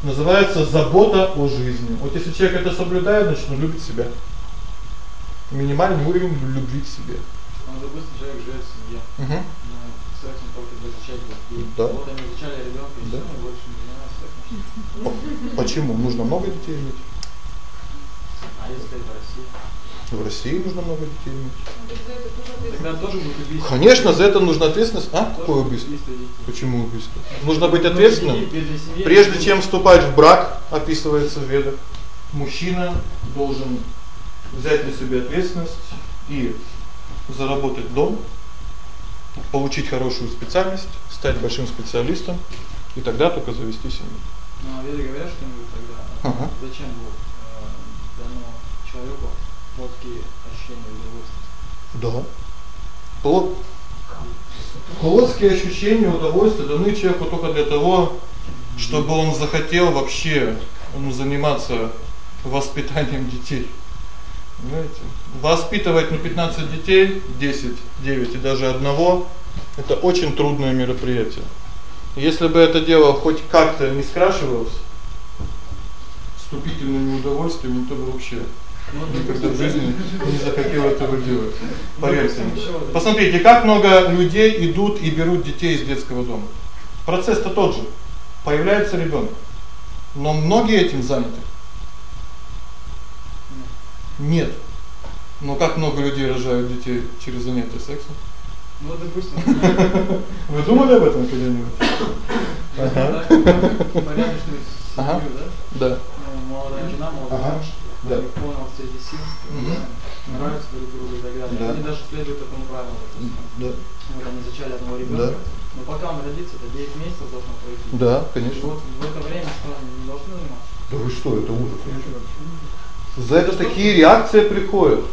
называется забота о жизни. Вот если человек это соблюдает, значит, он любит себя. Минимальный уровень любви к себе. Ну, допустим, человек живет в семье. Угу. Но сексом только для зачатия детей. Да. Вот они зачали ребёнка, и Да. он больше не занимается сексом. Почему? Нужно много детей иметь. А если это Россия? В России нужно много детей иметь. Тогда тоже будет убийство. Конечно, за это нужна ответственность. А? Тоже Какое убийство? Почему убийство? Нужно быть Ну, ответственным. Прежде чем вступать в брак, описывается в Ведах, мужчина должен взять на себя ответственность и заработать дом, получить хорошую специальность, стать большим специалистом и тогда только завести семью. Ну, а веды говорят что-нибудь тогда? Ага. Зачем было э, дано человеку плотские ощущения удовольствия? Да. Плод плотские ощущения, удовольствия даны человеку только для того, чтобы он захотел вообще ну, заниматься воспитанием детей. Понимаете? Воспитывать ну 15 детей, 10, 9 и даже одного это очень трудное мероприятие. Если бы это дело хоть как-то не скрашивалось вступительными удовольствиями, то бы вообще никогда в жизни не захотел этого делать. Поверьте мне. Посмотрите, как много людей идут и берут детей из детского дома. Процесс-то тот же. Появляется ребёнок. Но многие этим заняты. Нет. Но как много людей рожают детей через занятия сексом? Ну, допустим, Вы думали об этом когда-нибудь? да, порядочную Ага. семью, да? Да. Ну, молодая жена, молодой Ага. муж, Да. у них полного цвете сил, Мгм. нравятся друг другу и так далее. Да. Они даже следуют этому правилу. Да. Вот они зачали одного ребенка, но пока он родится, это 9 месяцев должно пройти. Да, конечно. вот в это время что не должны заниматься? Да вы что, это ужас. За это такие реакции приходят.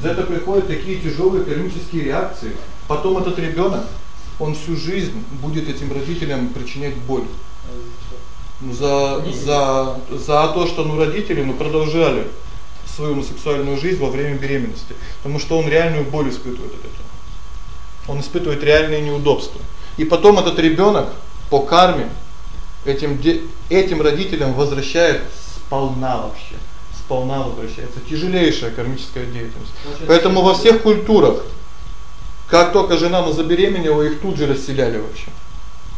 За это приходят такие тяжелые кармические реакции. Потом этот ребёнок, он всю жизнь будет этим родителям причинять боль. Ну, за за за то, что ну родители ну продолжали свою ну, сексуальную жизнь во время беременности, потому что он реальную боль испытывает от этого. Он испытывает реальные неудобства. И потом этот ребёнок по карме этим этим родителям возвращает сполна вообще. Сполна возвращается тяжелейшая кармическая деятельность. Получается, Поэтому во всех культурах как только жена ну забеременела, их тут же расселяли вообще.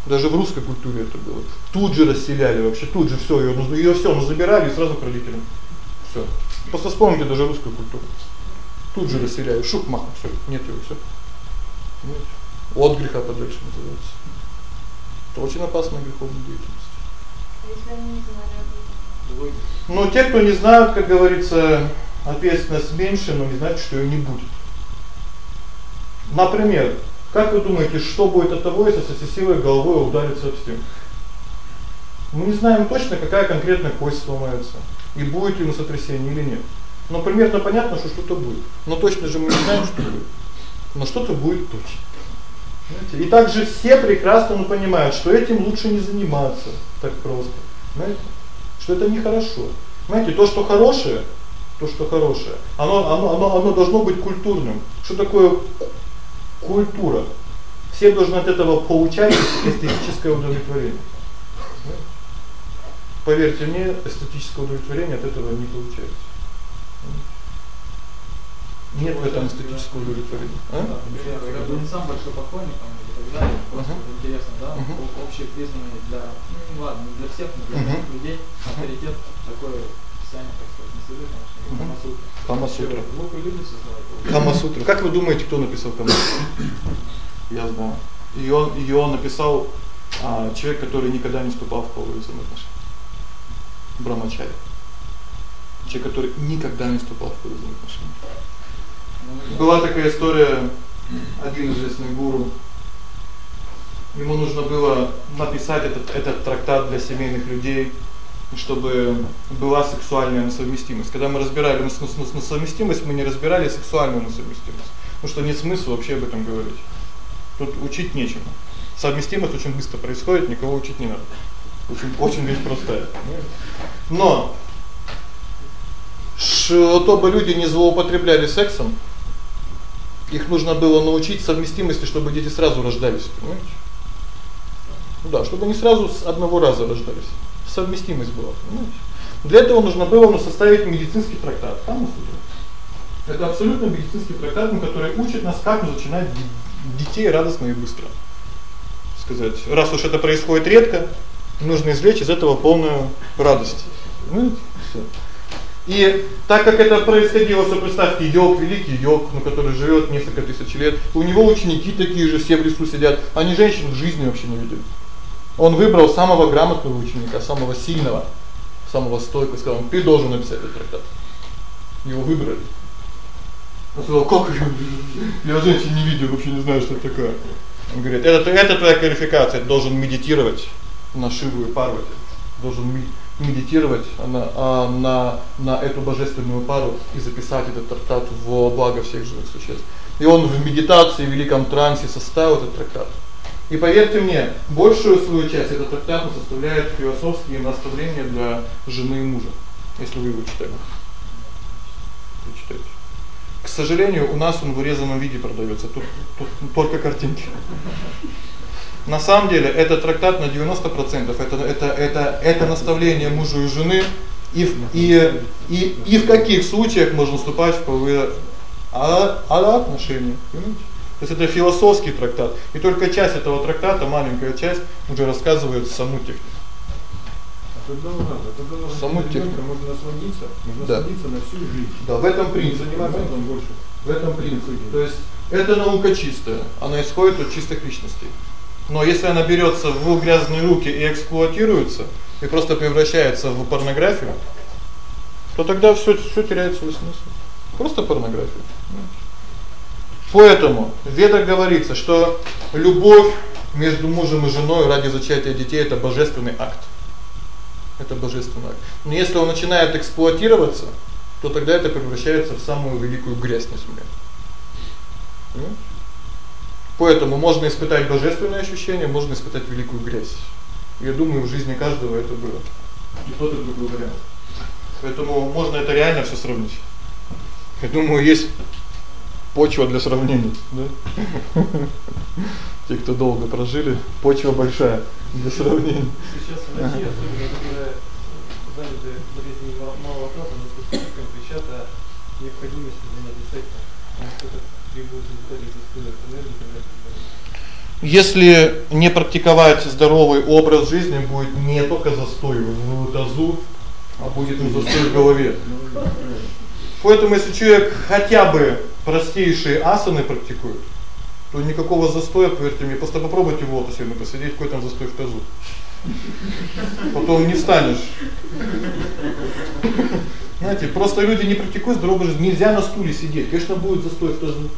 Даже в русской культуре это было. Тут же расселяли вообще, тут же всё, её ну, её всё ну забирали и сразу к родителям. Всё. Просто вспомните даже русскую культуру. Тут же расселяли, шух мах, всё, нет её всё. Понимаете? От греха подальше называется. Это очень опасная греховная деятельность. Если они не знали об этом. Вы- Но те, кто не знают, как говорится, ответственность меньше, но не значит, что её не будет. Например, как вы думаете, что будет от того, если со головой удариться об стену? Мы не знаем точно, какая конкретно кость сломается и будет ли на сотрясение или нет. Но примерно понятно, что что-то будет. Но точно же мы не знаем, что будет. Но что-то будет точно. Понимаете? И также все прекрасно ну, понимают, что этим лучше не заниматься так просто. Знаете? Что это нехорошо. Знаете, то, что хорошее, то, что хорошее, оно оно оно оно должно быть культурным. Что такое культура? Все должны от этого получать эстетическое удовлетворение. Поверьте мне, эстетического удовлетворения от этого не получается. Нет в этом эстетического удовлетворения. А? Я сам большой поклонник там и так далее, просто uh -huh. интересно, да, uh -huh. общепризнанный для, ну не ладно, не для всех, но для uh -huh. людей авторитет такое писание, так сказать, не следует, конечно, Камасутра. Камасутра. Глупые люди создавали. Камасутра. Как вы думаете, кто написал Камасутру? Я знаю. Её её написал а, человек, который никогда не вступал в половые взаимоотношения. Брамачари. Человек, который никогда не вступал в половые взаимоотношения. Была такая история, один известный гуру Ему нужно было написать этот этот трактат для семейных людей, чтобы была сексуальная несовместимость. Когда мы разбирали несовместимость, мы не разбирали сексуальную несовместимость. Потому что нет смысла вообще об этом говорить. Тут учить нечему. Совместимость очень быстро происходит, никого учить не надо. Очень очень вещь простая. Но чтобы люди не злоупотребляли сексом, их нужно было научить совместимости, чтобы дети сразу рождались, понимаете? Ну да, чтобы они сразу с одного раза рождались. Совместимость была, понимаете? Для этого нужно было ну, составить медицинский трактат. Там Это абсолютно медицинский трактат, который учит нас, как зачинать детей радостно и быстро. Сказать, раз уж это происходит редко, нужно извлечь из этого полную радость. Ну, всё. И так как это происходило, представьте, йог, великий йог, ну который живёт несколько тысяч лет, у него ученики такие же все в лесу сидят, они женщин в жизни вообще не видели. Он выбрал самого грамотного ученика, самого сильного, самого стойкого, сказал: "Ты должен написать этот трактат". Его выбрали. Он сказал: "Как я женщин не видел, вообще не знаю, что это такое". Он говорит: "Это это твоя квалификация, ты должен медитировать на Шиву и Парвати, должен медитировать на а, на на эту божественную пару и записать этот трактат в благо всех живых существ". И он в медитации, в великом трансе составил этот трактат. И поверьте мне, большую свою часть этот трактат составляет философские наставления для жены и мужа, если вы его читали. Вы читаете. К сожалению, у нас он в вырезанном виде продаётся. Тут тут только картинки. На самом деле, этот трактат на 90% это это это это наставление мужу и жены и в, и и и в каких случаях можно вступать в половые а, а отношения, понимаете? То есть это философский трактат. И только часть этого трактата, маленькая часть, уже рассказывает саму технику. А когда надо, когда надо саму технику можно насладиться, можно да. насладиться на всю жизнь. Да, в этом принципе заниматься этим больше. В этом принципе. То есть это наука чистая, она исходит от чистых личностей. Но если она берётся в грязные руки и эксплуатируется, и просто превращается в порнографию, то тогда всё всё теряет свой смысл. Просто порнография. Поэтому в Ведах говорится, что любовь между мужем и женой ради зачатия детей это божественный акт. Это божественный акт. Но если он начинает эксплуатироваться, то тогда это превращается в самую великую грязь на земле. Поэтому можно испытать божественное ощущение, можно испытать великую грязь. Я думаю, в жизни каждого это было. И тот и другой вариант. Поэтому можно это реально всё сравнить. Я думаю, есть почва для сравнения, да? Те, кто долго прожили, почва большая для сравнения. Сейчас врачи, особенно которые заняты болезнью малого таза, они спецификам кричат о необходимости занятия сексом, потому что это требует методической энергии, если не практиковать здоровый образ жизни, будет не только застой в тазу, а будет и застой в голове. Поэтому если человек хотя бы простейшие асаны практикует, то никакого застоя, поверьте мне, просто попробуйте в лотосе на посидеть, какой там застой в тазу. Потом не встанешь. Знаете, просто люди не практикуют здоровый жизнь, нельзя на стуле сидеть. Конечно, будет застой в тазу.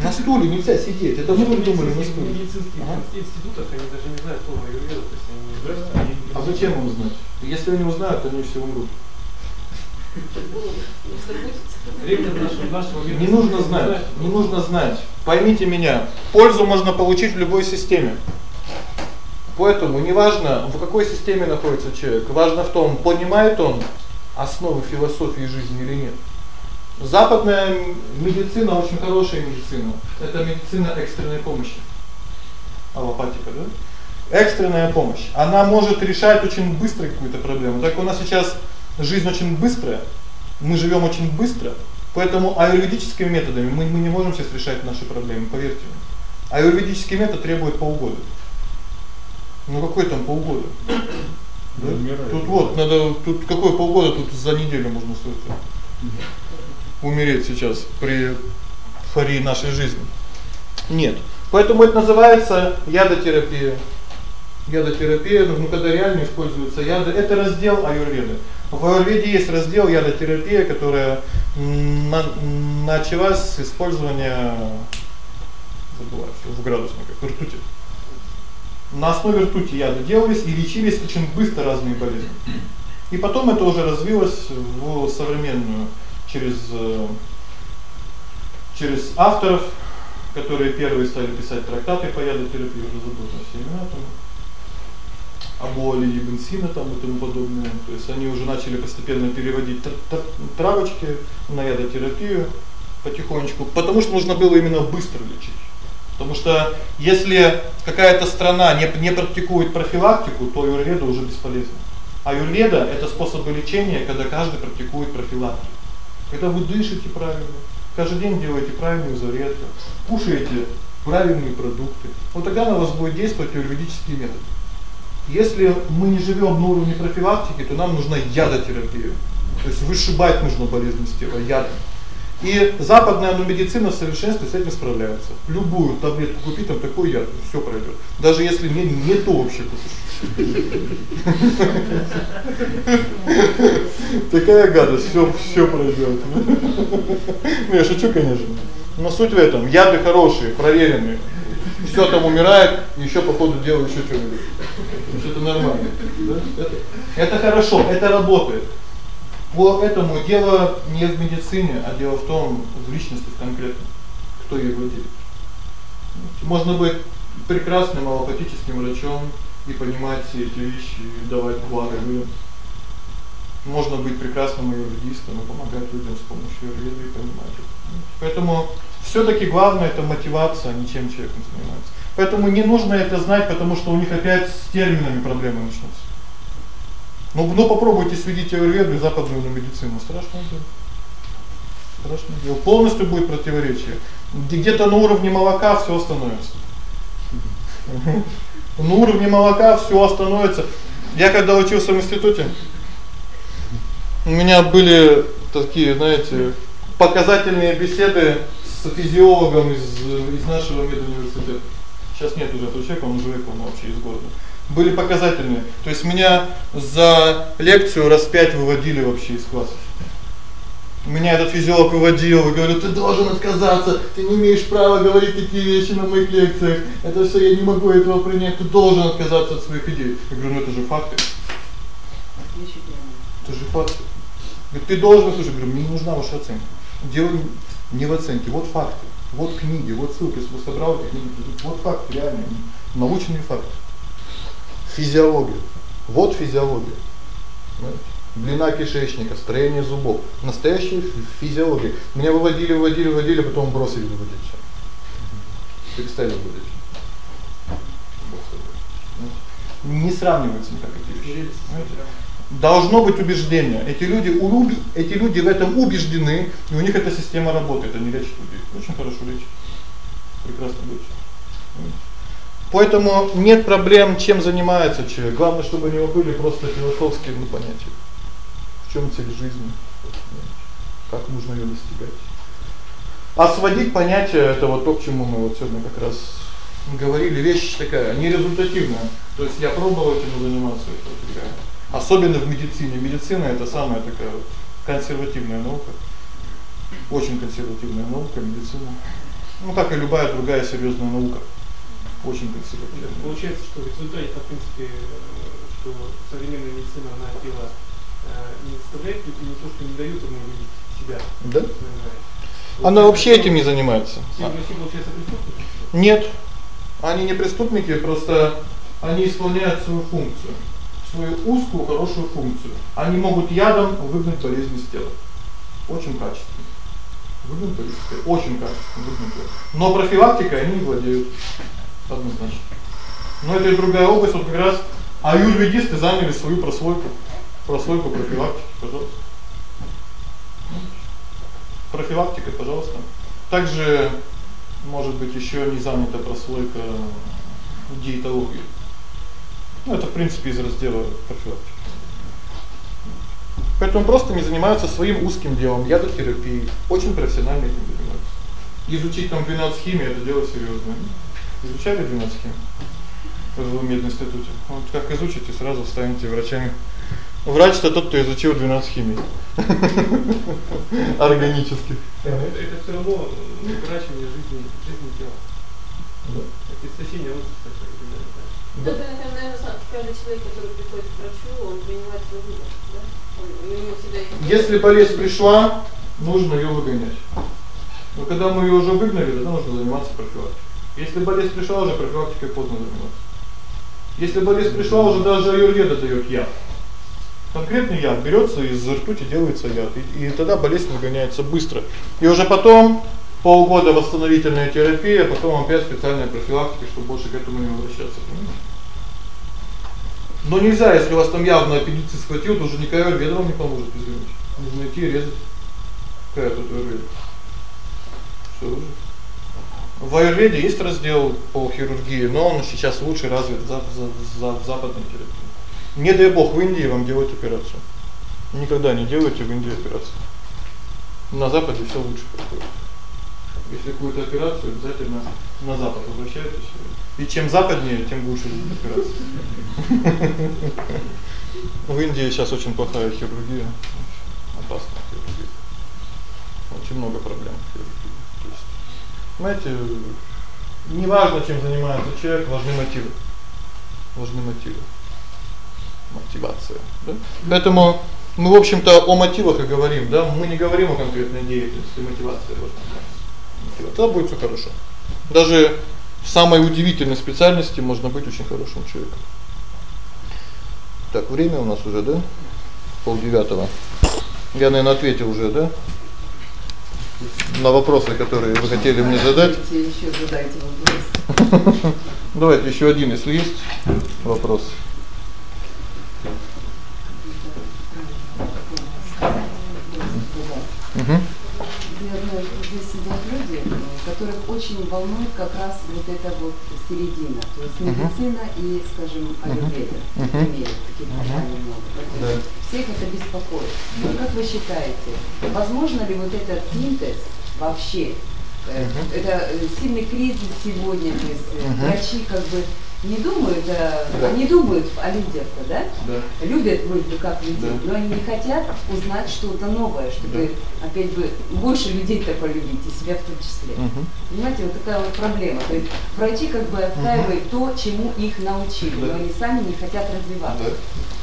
На стуле нельзя сидеть. Это вы придумали на стуле. В медицинских ага. институтах они даже не знают слова аюрведа, то есть они не А зачем им знать? Если они узнают, они все умрут. Не нужно знать, не нужно знать. Поймите меня, пользу можно получить в любой системе. Поэтому неважно, в какой системе находится человек, важно в том, понимает он основы философии жизни или нет. Западная медицина очень хорошая медицина. Это медицина экстренной помощи. Аллопатика, да? Экстренная помощь. Она может решать очень быстро какую-то проблему. Так у нас сейчас жизнь очень быстрая. Мы живём очень быстро. Поэтому аюрведическими методами мы мы не можем сейчас решать наши проблемы, поверьте мне. Аюрведический метод требует полгода. Ну какой там полгода? Да? Тут вот надо тут какой полгода тут за неделю можно стоит умереть сейчас при фаре нашей жизни. Нет. Поэтому это называется ядотерапия. Ядотерапия, ну когда реально используются яды, это раздел аюрведы. В аюрведе есть раздел ядотерапия, которая началась с использования забываю, в градусниках ртути. На основе ртути яды делались и лечились очень быстро разные болезни. И потом это уже развилось в современную через э, через авторов, которые первые стали писать трактаты по ядотерапии, уже забыл все имена там. Абуали ибн Сина там и тому подобное. То есть они уже начали постепенно переводить травочки на ядотерапию потихонечку, потому что нужно было именно быстро лечить. Потому что если какая-то страна не не практикует профилактику, то аюрведа уже бесполезна. Аюрведа это способы лечения, когда каждый практикует профилактику. Когда вы дышите правильно, каждый день делаете правильную зарядку, кушаете правильные продукты. Вот тогда на вас будет действовать аюрведический метод. Если мы не живем на уровне профилактики, то нам нужна ядотерапия. То есть вышибать нужно болезнь с тела ядом. И западная медицина в совершенстве с этим справляется. Любую таблетку купи, там такой яд, всё пройдёт. Даже если не не то вообще купишь. Такая гадость, всё всё пройдёт. Ну я шучу, конечно. Но суть в этом, яды хорошие, проверенные. Всё там умирает, ещё по ходу дела ещё что-нибудь. Это нормально, да? Это это хорошо, это работает. По этому дело не в медицине, а дело в том, в личности конкретно, кто ей владеет. Можно быть прекрасным аллопатическим врачом и понимать все эти вещи и давать благо людям. Можно быть прекрасным юридистом и помогать людям с помощью юридии понимать. Поэтому всё-таки главное это мотивация, а не чем человек занимается. Поэтому не нужно это знать, потому что у них опять с терминами проблемы начнутся. Ну, ну попробуйте сведите аюрведу и западную медицину, страшно дело. Страшно дело. Полностью будет противоречие. Где-то на уровне молока всё остановится. На уровне молока всё остановится. Я когда учился в институте, у меня были такие, знаете, показательные беседы с физиологом из из нашего медуниверситета. Сейчас нет уже этого человека, он живет он вообще из города были показательные. То есть меня за лекцию раз пять выводили вообще из класса. Меня этот физиолог выводил и говорит: "Ты должен отказаться, ты не имеешь права говорить такие вещи на моих лекциях. Это всё я не могу этого принять, ты должен отказаться от своих идей". Я говорю: "Ну это же факты". Это же факты. Говорит: "Ты должен, слушай, говорю, мне не нужна ваша оценка. Дело не в оценке, вот факты. Вот книги, вот ссылки, если вы собрал эти книги, вот факты реальные, научные факты физиологию. Вот физиология. Понимаете? Длина кишечника, строение зубов. Настоящая физиология. Меня выводили, выводили, выводили, потом бросили выводить. Перестали выводить. Не сравнивается никак эти вещи. Должно быть убеждение. Эти люди эти люди в этом убеждены, и у них эта система работает, они лечат. Очень хорошо лечат. Прекрасно лечат. Поэтому нет проблем, чем занимается человек. Главное, чтобы у него были просто философские ну, понятия. В чём цель жизни? Как нужно её достигать? А сводить понятия это вот то, к чему мы вот сегодня как раз говорили, вещь такая нерезультативная. То есть я пробовал этим заниматься, это такая. Особенно в медицине. Медицина это самая такая консервативная наука. Очень консервативная наука медицина. Ну, как и любая другая серьёзная наука очень консервативно. Получается, что в результате, в принципе, что современная медицина она дело не заставляет и не то, что не дают ему видеть себя. Да? Она вообще этим не занимается. Все получается преступники? Нет. Они не преступники, просто они исполняют свою функцию, свою узкую хорошую функцию. Они могут ядом выгнать болезнь из тела. Очень качественно. Выгнутые, очень качественно выгнутые. Но профилактикой они владеют однозначно. Но это и другая область, вот как раз аюрведисты заняли свою прослойку, прослойку профилактики, пожалуйста. Профилактика, пожалуйста. Также может быть ещё не занята прослойка диетологии. Ну это в принципе из раздела профилактики. Поэтому просто не занимаются своим узким делом, ядотерапией. Очень профессионально этим занимаются. Изучить там 12 химии это дело серьёзное. Изучали 12 химии в мединституте. Вот как изучите, сразу станете врачами. Врач это тот, кто изучил 12 химий. Органических. Это, это всё равно укорачивание жизни, жизни тела. Да. Это возраста, да? Это, наверное, каждый человек, который приходит к врачу, он принимает свой выбор, да? Если болезнь пришла, нужно её выгонять. Но когда мы её уже выгнали, тогда нужно заниматься профилактикой. Если болезнь пришла, уже профилактикой поздно заниматься. Если болезнь пришла, уже даже аюрведа даёт яд. Конкретный яд берётся из ртути делается яд, и, и тогда болезнь выгоняется быстро. И уже потом полгода восстановительная терапия, потом опять специальная профилактика, чтобы больше к этому не возвращаться, понимаете? Но нельзя, если у вас там явно аппендицит схватил, то уже никакая ведра вам не поможет, извините. Нужно идти резать. Какая тут аюрведа? Всё уже. В аюрведе есть раздел по хирургии, но он сейчас лучше развит за за, за западной терапии. Не дай бог в Индии вам делать операцию. Никогда не делайте в Индии операцию. На западе всё лучше происходит. Если какую-то операцию, обязательно на запад обращайтесь. И чем западнее, тем лучше операция. В Индии сейчас очень плохая хирургия, опасная хирургия. Очень много проблем в хирургии. То есть, знаете, неважно, чем занимается человек, важны мотивы. Важны мотивы. Мотивация, да? Поэтому мы, в общем-то, о мотивах и говорим, да? Мы не говорим о конкретной деятельности, мотивация важна. Мотивация. Будет всё хорошо. Даже в самой удивительной специальности можно быть очень хорошим человеком. Так, время у нас уже, да? Полдевятого. Я, наверное, ответил уже, да? На вопросы, которые вы хотели мне задать. Ещё задайте вопрос. Давайте ещё один, если есть вопрос. Угу что здесь сидят люди, которых очень волнует как раз вот эта вот середина, то есть медицина uh-huh. и, скажем, аюрведа, uh-huh. например, таких компаний много. Да. Всех это беспокоит. Но как вы считаете, возможно ли вот этот синтез вообще? Uh-huh. Это сильный кризис сегодня, то есть uh-huh. врачи как бы не думают, э, да. они думают о людях-то, да? да? Любят вроде бы как людей, да. но они не хотят узнать что-то новое, чтобы да. опять бы больше людей-то полюбить, и себя в том числе. Угу. Понимаете, вот такая вот проблема. То есть врачи как бы отстаивают угу. то, чему их научили, да. но они сами не хотят развиваться. Да.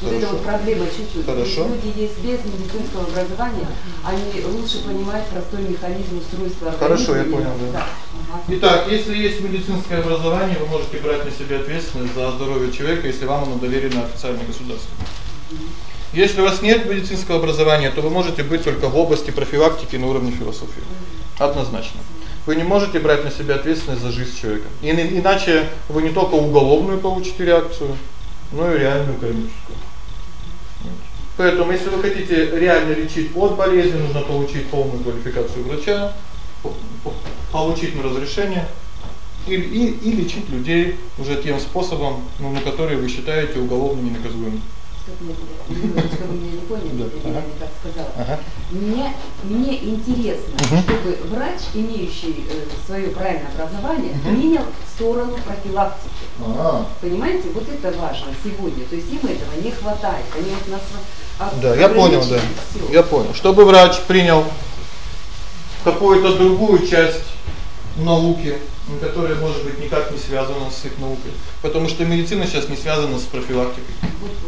Вот Хорошо. это вот проблема чуть-чуть. Хорошо. Люди есть без медицинского образования, они лучше понимают простой механизм устройства организма. Хорошо, я понял, да. да. Итак, если есть медицинское образование, вы можете брать на себя ответственность за здоровье человека, если вам оно доверено официально государству. Если у вас нет медицинского образования, то вы можете быть только в области профилактики на уровне философии. Однозначно. Вы не можете брать на себя ответственность за жизнь человека. И иначе вы не только уголовную получите реакцию, но и реальную кармическую. Поэтому если вы хотите реально лечить от болезни, нужно получить полную квалификацию врача, получить на разрешение и, и и лечить людей уже тем способом, ну, на который вы считаете уголовно ненаказуемым. Чтобы меня не поняли, я не так сказала. Мне мне интересно, чтобы врач, имеющий э, своё правильное образование, принял сторону профилактики. Ага. Понимаете, вот это важно сегодня. То есть им этого не хватает. Они вот нас Да, я понял, да. Я понял. Чтобы врач принял какую-то другую часть науки, которая может быть никак не связана с их наукой. Потому что медицина сейчас не связана с профилактикой,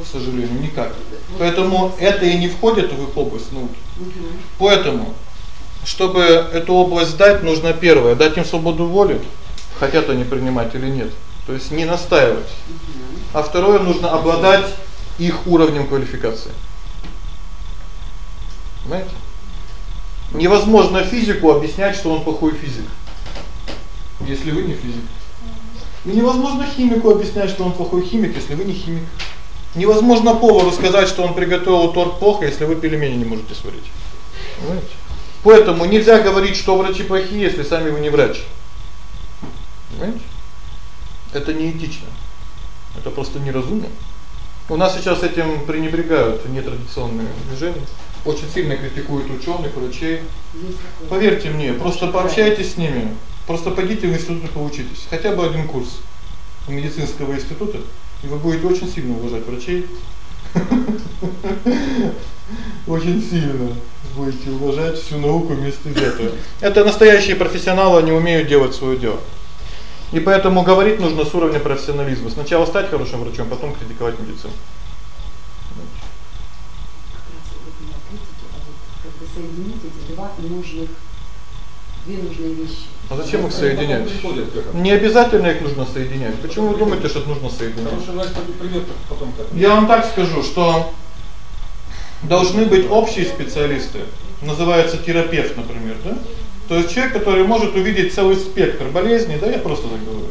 к сожалению, никак. Поэтому это и не входит в их область науки. Поэтому чтобы эту область дать, нужно первое дать им свободу воли, хотят они принимать или нет. То есть не настаивать. А второе нужно обладать их уровнем квалификации. Понимаете? Невозможно физику объяснять, что он плохой физик. Если вы не физик. И невозможно химику объяснять, что он плохой химик, если вы не химик. Невозможно повару сказать, что он приготовил торт плохо, если вы пельмени не можете сварить. Понимаете? Поэтому нельзя говорить, что врачи плохие, если сами вы не врач. Понимаете? Это неэтично. Это просто неразумно. У нас сейчас этим пренебрегают нетрадиционные движения. Очень сильно критикуют учёных, врачей. Поверьте мне, просто пообщайтесь с ними. Просто пойдите в институт и поучитесь. Хотя бы один курс медицинского института, и вы будете очень сильно уважать врачей. Очень сильно будете уважать всю науку вместе взятую. Это настоящие профессионалы, они умеют делать своё дело. И поэтому говорить нужно с уровня профессионализма. Сначала стать хорошим врачом, потом критиковать медицину. соединить эти два нужных две нужные вещи. А зачем их соединять? Не обязательно их нужно соединять. Почему вы думаете, что это нужно соединять? Потому что нас придёт потом как. Я вам так скажу, что должны быть общие специалисты. Называется терапевт, например, да? То есть человек, который может увидеть целый спектр болезней, да, я просто так говорю.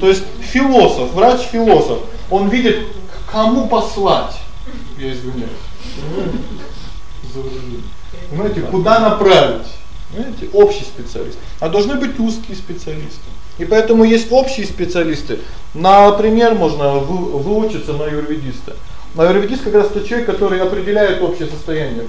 То есть философ, врач-философ, он видит, кому послать. Я извиняюсь. Понимаете, куда направить? Понимаете, общий специалист. А должны быть узкие специалисты. И поэтому есть общие специалисты. Например, можно выучиться на юрведиста. На юрведист как раз тот человек, который определяет общее состояние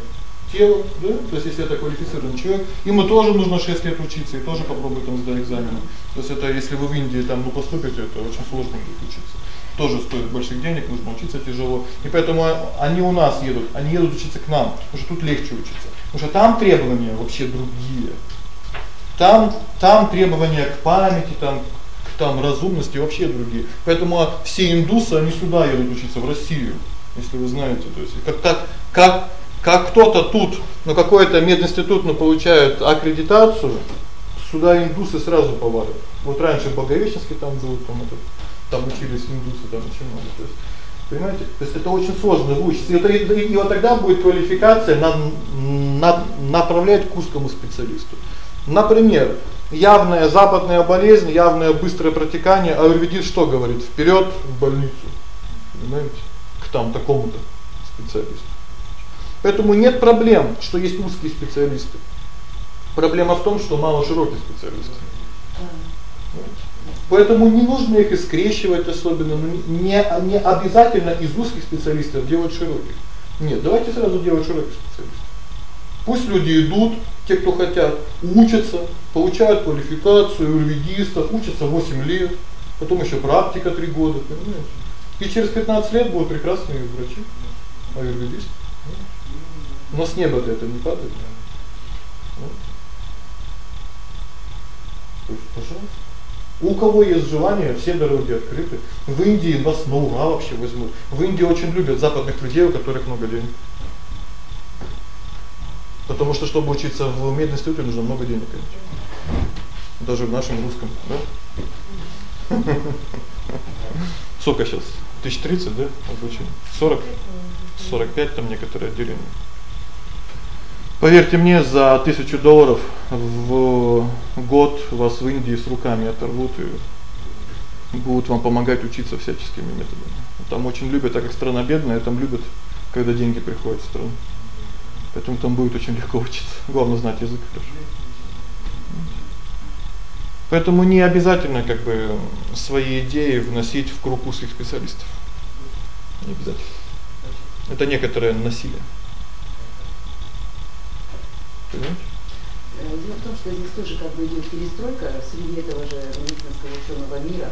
тела, да? То есть если это квалифицированный человек, ему тоже нужно 6 лет учиться и тоже попробовать там сдать экзамен. То есть это если вы в Индии там ну поступите, это очень сложно будет учиться. Тоже стоит больших денег, нужно учиться тяжело. И поэтому они у нас едут, они едут учиться к нам, потому что тут легче учиться. Потому что там требования вообще другие. Там там требования к памяти, там к там разумности вообще другие. Поэтому все индусы они сюда едут учиться в Россию. Если вы знаете, то есть как так как как кто-то тут, ну какой-то мединститут, ну получает аккредитацию, сюда индусы сразу повалят. Вот раньше в Благовещенске там был там этот там учились индусы, там очень много. То есть Понимаете? То есть это очень сложно выучиться. И, это, и вот тогда будет квалификация на, на направлять к узкому специалисту. Например, явная западная болезнь, явное быстрое протекание, а аюрведист что говорит? Вперед в больницу. Понимаете? К там такому-то специалисту. Поэтому нет проблем, что есть узкие специалисты. Проблема в том, что мало широких специалистов. Поэтому не нужно их искрещивать особенно, ну, не не обязательно из узких специалистов делать широких. Нет, давайте сразу делать широких специалистов. Пусть люди идут, те, кто хотят, учатся, получают квалификацию юридистов, учатся 8 лет, потом ещё практика 3 года, понимаете? И через 15 лет будут прекрасные врачи, аюрведисты. Но с неба это не падает. Вот. Пожалуйста. У кого есть желание, все дороги открыты. В Индии вас на ура вообще возьмут. В Индии очень любят западных людей, у которых много денег. Потому что чтобы учиться в мединституте нужно много денег, конечно. Даже в нашем русском, да? Сколько сейчас? 1030, да, обучение? 40 45 там некоторые отделения. Поверьте мне, за 1000 долларов в год вас в Индии с руками оторвут и будут вам помогать учиться всяческими методами. Там очень любят, так как страна бедная, там любят, когда деньги приходят в страну. Поэтому там будет очень легко учиться. Главное знать язык хорошо. Поэтому не обязательно как бы свои идеи вносить в круг узких специалистов. Не обязательно. Это некоторое насилие. Понимаете? Дело в том, что здесь тоже как бы идёт перестройка среди этого же медицинского учёного мира.